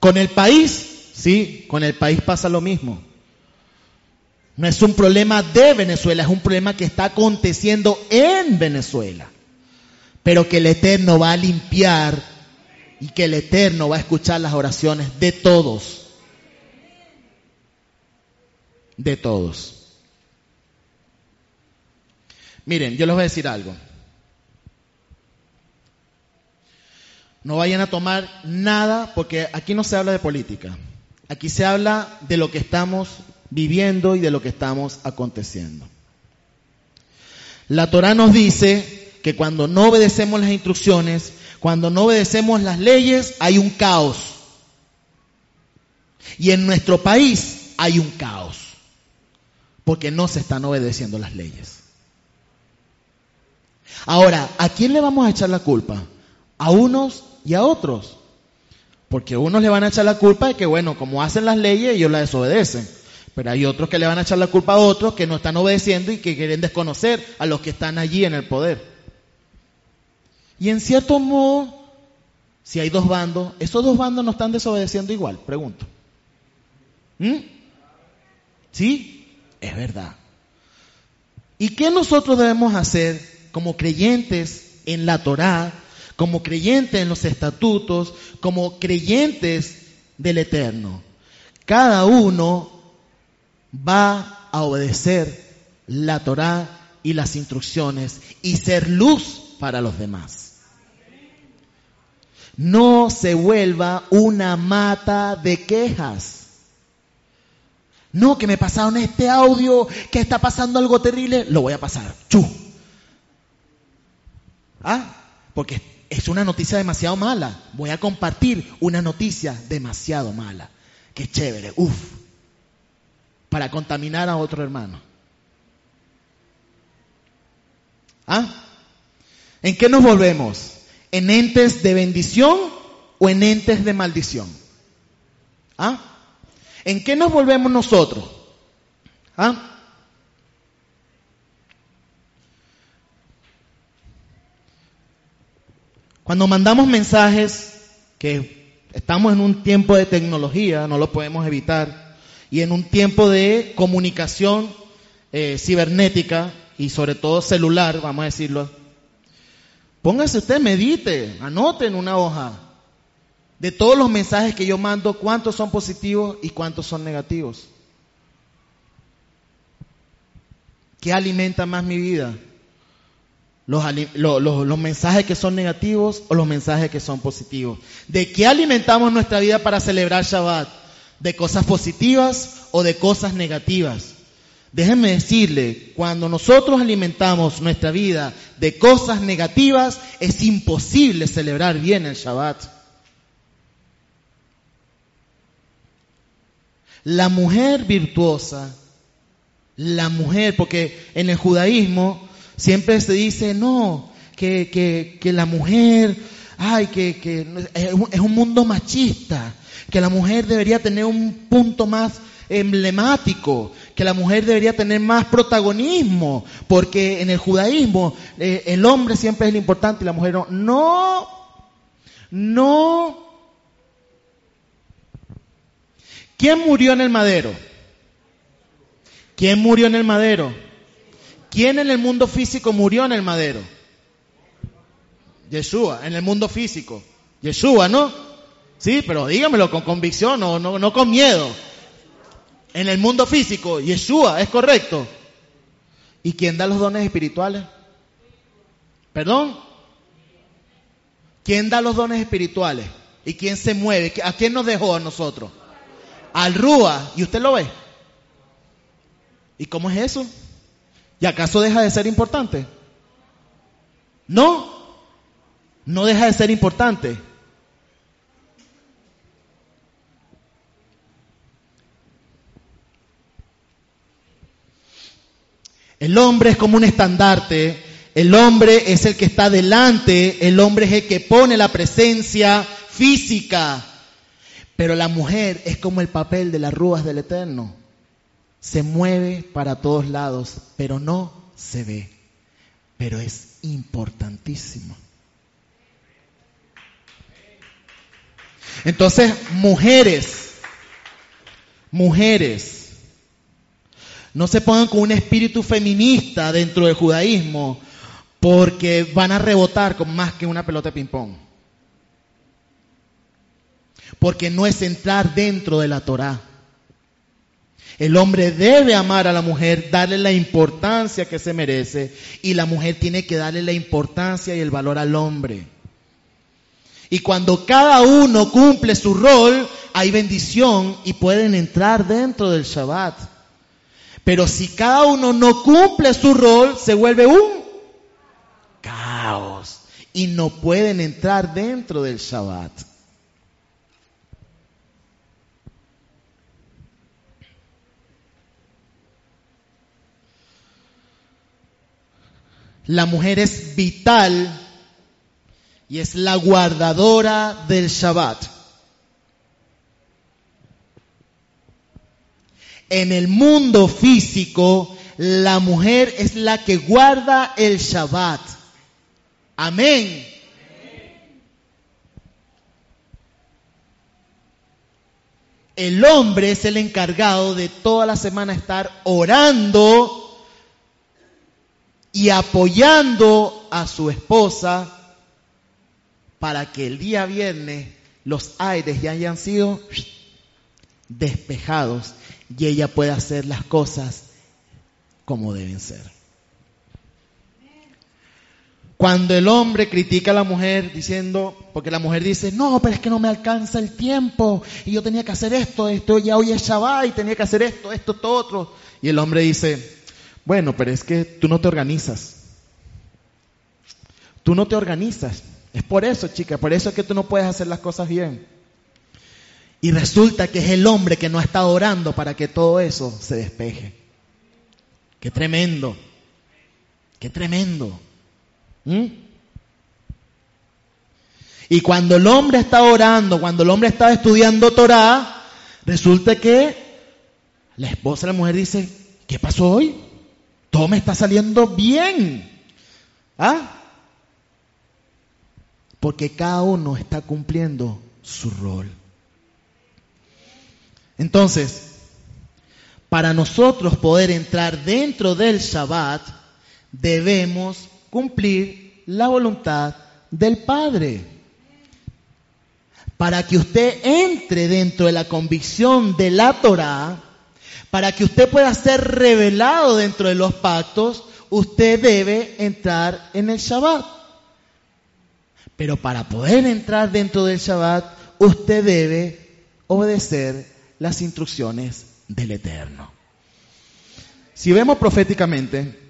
Con el país, sí, con el país pasa lo mismo. No es un problema de Venezuela, es un problema que está aconteciendo en Venezuela. Pero que el Eterno va a limpiar y que el Eterno va a escuchar las oraciones de todos. De todos. Miren, yo les voy a decir algo. No vayan a tomar nada porque aquí no se habla de política. Aquí se habla de lo que estamos viviendo y de lo que estamos aconteciendo. La Torah nos dice que cuando no obedecemos las instrucciones, cuando no obedecemos las leyes, hay un caos. Y en nuestro país hay un caos, porque no se están obedeciendo las leyes. Ahora, ¿a quién le vamos a echar la culpa? A unos y a otros. Porque unos le van a echar la culpa de que, bueno, como hacen las leyes, ellos la desobedecen. Pero hay otros que le van a echar la culpa a otros que no están obedeciendo y que quieren desconocer a los que están allí en el poder. Y en cierto modo, si hay dos bandos, esos dos bandos no están desobedeciendo igual, pregunto. ¿Mm? ¿Sí? Es verdad. ¿Y qué nosotros debemos hacer como creyentes en la Torá, como creyentes en los estatutos, como creyentes del Eterno? Cada uno va a obedecer la Torá y las instrucciones y ser luz para los demás. No se vuelva una mata de quejas. No, que me pasaron este audio, que está pasando algo terrible, lo voy a pasar. Chu. Ah, porque es una noticia demasiado mala. Voy a compartir una noticia demasiado mala. Qué chévere, uf para contaminar a otro hermano. ¿Ah? ¿En qué nos volvemos? ¿En entes de bendición o en entes de maldición? ¿Ah? ¿En qué nos volvemos nosotros? ¿Ah? Cuando mandamos mensajes, que estamos en un tiempo de tecnología, no lo podemos evitar, y en un tiempo de comunicación eh, cibernética y sobre todo celular, vamos a decirlo, póngase usted, medite, anote en una hoja de todos los mensajes que yo mando, cuántos son positivos y cuántos son negativos. ¿Qué alimenta más mi vida? Los, los, mensajes que son negativos o los mensajes que son positivos. ¿De qué alimentamos nuestra vida para celebrar Shabbat? de cosas positivas o de cosas negativas. Déjenme decirle, cuando nosotros alimentamos nuestra vida de cosas negativas, es imposible celebrar bien el Shabbat. La mujer virtuosa, la mujer, porque en el judaísmo siempre se dice, no, que, que, que la mujer, ay, que, que es un mundo machista, que la mujer debería tener un punto más emblemático, que la mujer debería tener más protagonismo, porque en el judaísmo eh, el hombre siempre es el importante y la mujer no. No, no. ¿Quién murió en el madero? ¿Quién murió en el madero? ¿Quién en el mundo físico murió en el madero? Yeshua, en el mundo físico. Yeshua, ¿no? Sí, pero dígamelo con convicción, no, no, con miedo. En el mundo físico, Yeshua, es correcto. ¿Y quién da los dones espirituales? ¿Perdón? ¿Quién da los dones espirituales? ¿Y quién se mueve? ¿A quién nos dejó a nosotros? Al Rúa. ¿Y usted lo ve? ¿Y cómo es eso? ¿Y acaso deja de ser importante? No, no deja de ser importante. El hombre es como un estandarte, el hombre es el que está delante, el hombre es el que pone la presencia física. Pero la mujer es como el papel de las rúas del Eterno. Se mueve para todos lados, pero no se ve. Pero es importantísimo. Entonces, mujeres, mujeres, no se pongan con un espíritu feminista dentro del judaísmo porque van a rebotar con más que una pelota de ping-pong. Porque no es entrar dentro de la Torah. El hombre debe amar a la mujer, darle la importancia que se merece y la mujer tiene que darle la importancia y el valor al hombre. Y cuando cada uno cumple su rol, hay bendición y pueden entrar dentro del Shabbat. Pero si cada uno no cumple su rol, se vuelve un caos y no pueden entrar dentro del Shabbat. La mujer es vital y es la guardadora del Shabbat. En el mundo físico, la mujer es la que guarda el Shabbat. Amén. El hombre es el encargado de toda la semana estar orando y apoyando a su esposa para que el día viernes los aires ya hayan sido despejados y ella pueda hacer las cosas como deben ser. Cuando el hombre critica a la mujer diciendo, porque la mujer dice, no, pero es que no me alcanza el tiempo y yo tenía que hacer esto, esto, ya hoy es Shabbat y tenía que hacer esto, esto, todo otro. Y el hombre dice, bueno, pero es que tú no te organizas. Tú no te organizas. Es por eso, chica, por eso es que tú no puedes hacer las cosas bien. Y resulta que es el hombre que no está orando para que todo eso se despeje. Qué tremendo. Qué tremendo. ¿Mm? Y cuando el hombre está orando, cuando el hombre está estudiando Torah, resulta que la esposa de la mujer dice, ¿qué pasó hoy? Todo me está saliendo bien. ¿Ah? Porque cada uno está cumpliendo su rol. Entonces, para nosotros poder entrar dentro del Shabbat, debemos cumplir la voluntad del Padre. Para que usted entre dentro de la convicción de la Torah, para que usted pueda ser revelado dentro de los pactos, usted debe entrar en el Shabbat. Pero para poder entrar dentro del Shabbat, usted debe obedecer las instrucciones del Eterno. Si vemos proféticamente,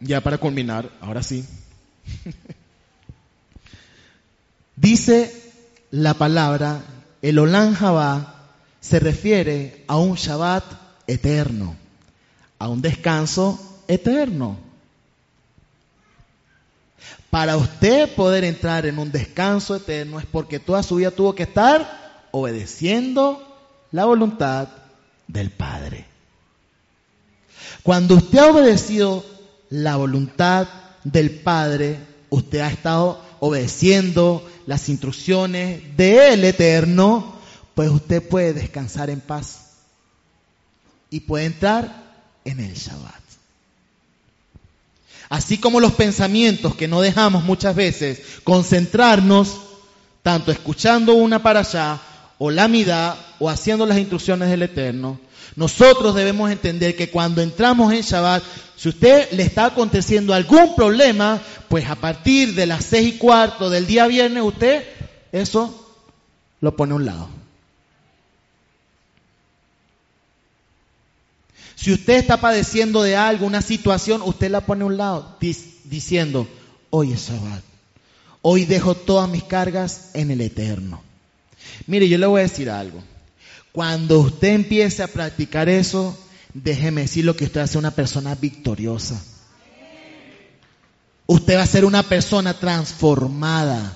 ya para culminar, ahora sí, dice la palabra, el Olan Jabá se refiere a un Shabbat eterno, a un descanso eterno. Para usted poder entrar en un descanso eterno es porque toda su vida tuvo que estar obedeciendo la voluntad del Padre. Cuando usted ha obedecido la voluntad del Padre, usted ha estado obedeciendo las instrucciones del Eterno, pues usted puede descansar en paz y puede entrar en el Shabbat. Así como los pensamientos que no dejamos muchas veces concentrarnos, tanto escuchando una para allá, o la midá, o haciendo las instrucciones del Eterno, nosotros debemos entender que cuando entramos en Shabbat, si usted le está aconteciendo algún problema, pues a partir de las seis y cuarto del día viernes, usted eso lo pone a un lado. Si usted está padeciendo de algo, una situación, usted la pone a un lado diciendo, hoy es Shabbat. Hoy dejo todas mis cargas en el Eterno. Mire, yo le voy a decir algo. Cuando usted empiece a practicar eso, déjeme decirlo que usted ser una persona victoriosa. Usted va a ser una persona transformada.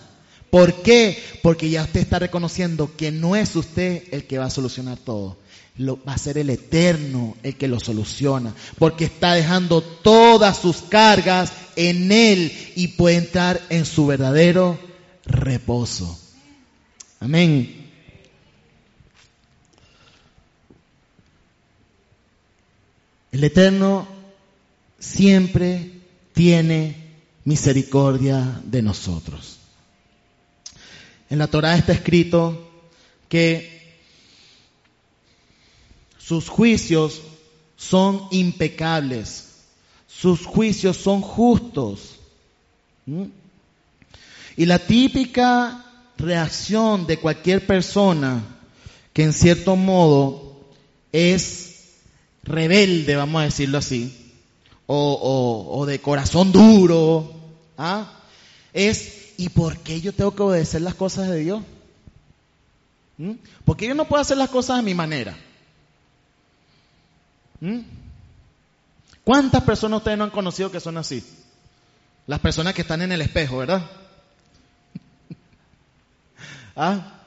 ¿Por qué? Porque ya usted está reconociendo que no es usted el que va a solucionar todo. Lo, va a ser el eterno el que lo soluciona. Porque está dejando todas sus cargas en Él y puede entrar en su verdadero reposo. Amén. El Eterno siempre tiene misericordia de nosotros. En la Torah está escrito que sus juicios son impecables, sus juicios son justos. ¿Mm? Y la típica reacción de cualquier persona que en cierto modo es rebelde, vamos a decirlo así, o, de corazón duro, ¿ah? es, ¿y por qué yo tengo que obedecer las cosas de Dios? ¿Mm? Porque yo no puedo hacer las cosas a mi manera. ¿Mm? ¿Cuántas personas ustedes no han conocido que son así? Las personas que están en el espejo, ¿verdad? ¿Ah?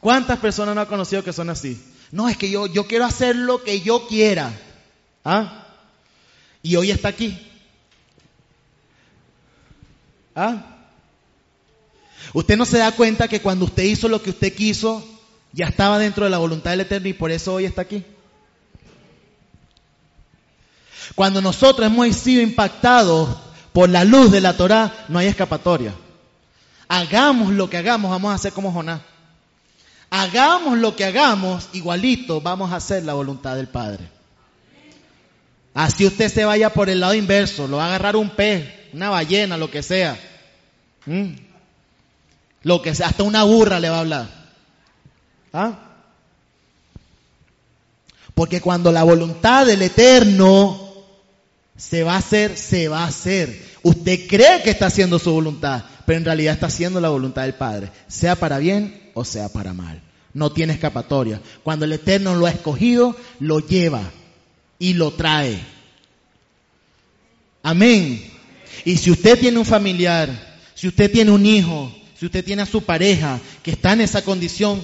¿Cuántas personas no han conocido que son así? No, es que yo, yo quiero hacer lo que yo quiera. ¿Ah? Y hoy está aquí. ¿Ah? Usted no se da cuenta que cuando usted hizo lo que usted quiso, ya estaba dentro de la voluntad del Eterno y por eso hoy está aquí. Cuando nosotros hemos sido impactados por la luz de la Torah, no hay escapatoria. Hagamos lo que hagamos, vamos a hacer como Jonás. Hagamos lo que hagamos, igualito vamos a hacer la voluntad del Padre. Así usted se vaya por el lado inverso, lo va a agarrar un pez, una ballena, lo que sea. ¿Mm? Lo que sea, hasta una burra le va a hablar. ¿Ah? Porque cuando la voluntad del Eterno se va a hacer, se va a hacer. Usted cree que está haciendo su voluntad, pero en realidad está haciendo la voluntad del Padre, sea para bien o sea para mal. No tiene escapatoria. Cuando el Eterno lo ha escogido, lo lleva y lo trae. Amén. Y si usted tiene un familiar, si usted tiene un hijo, si usted tiene a su pareja que está en esa condición,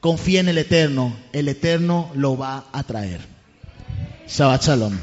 confía en el Eterno. El Eterno lo va a traer. Shabbat Shalom.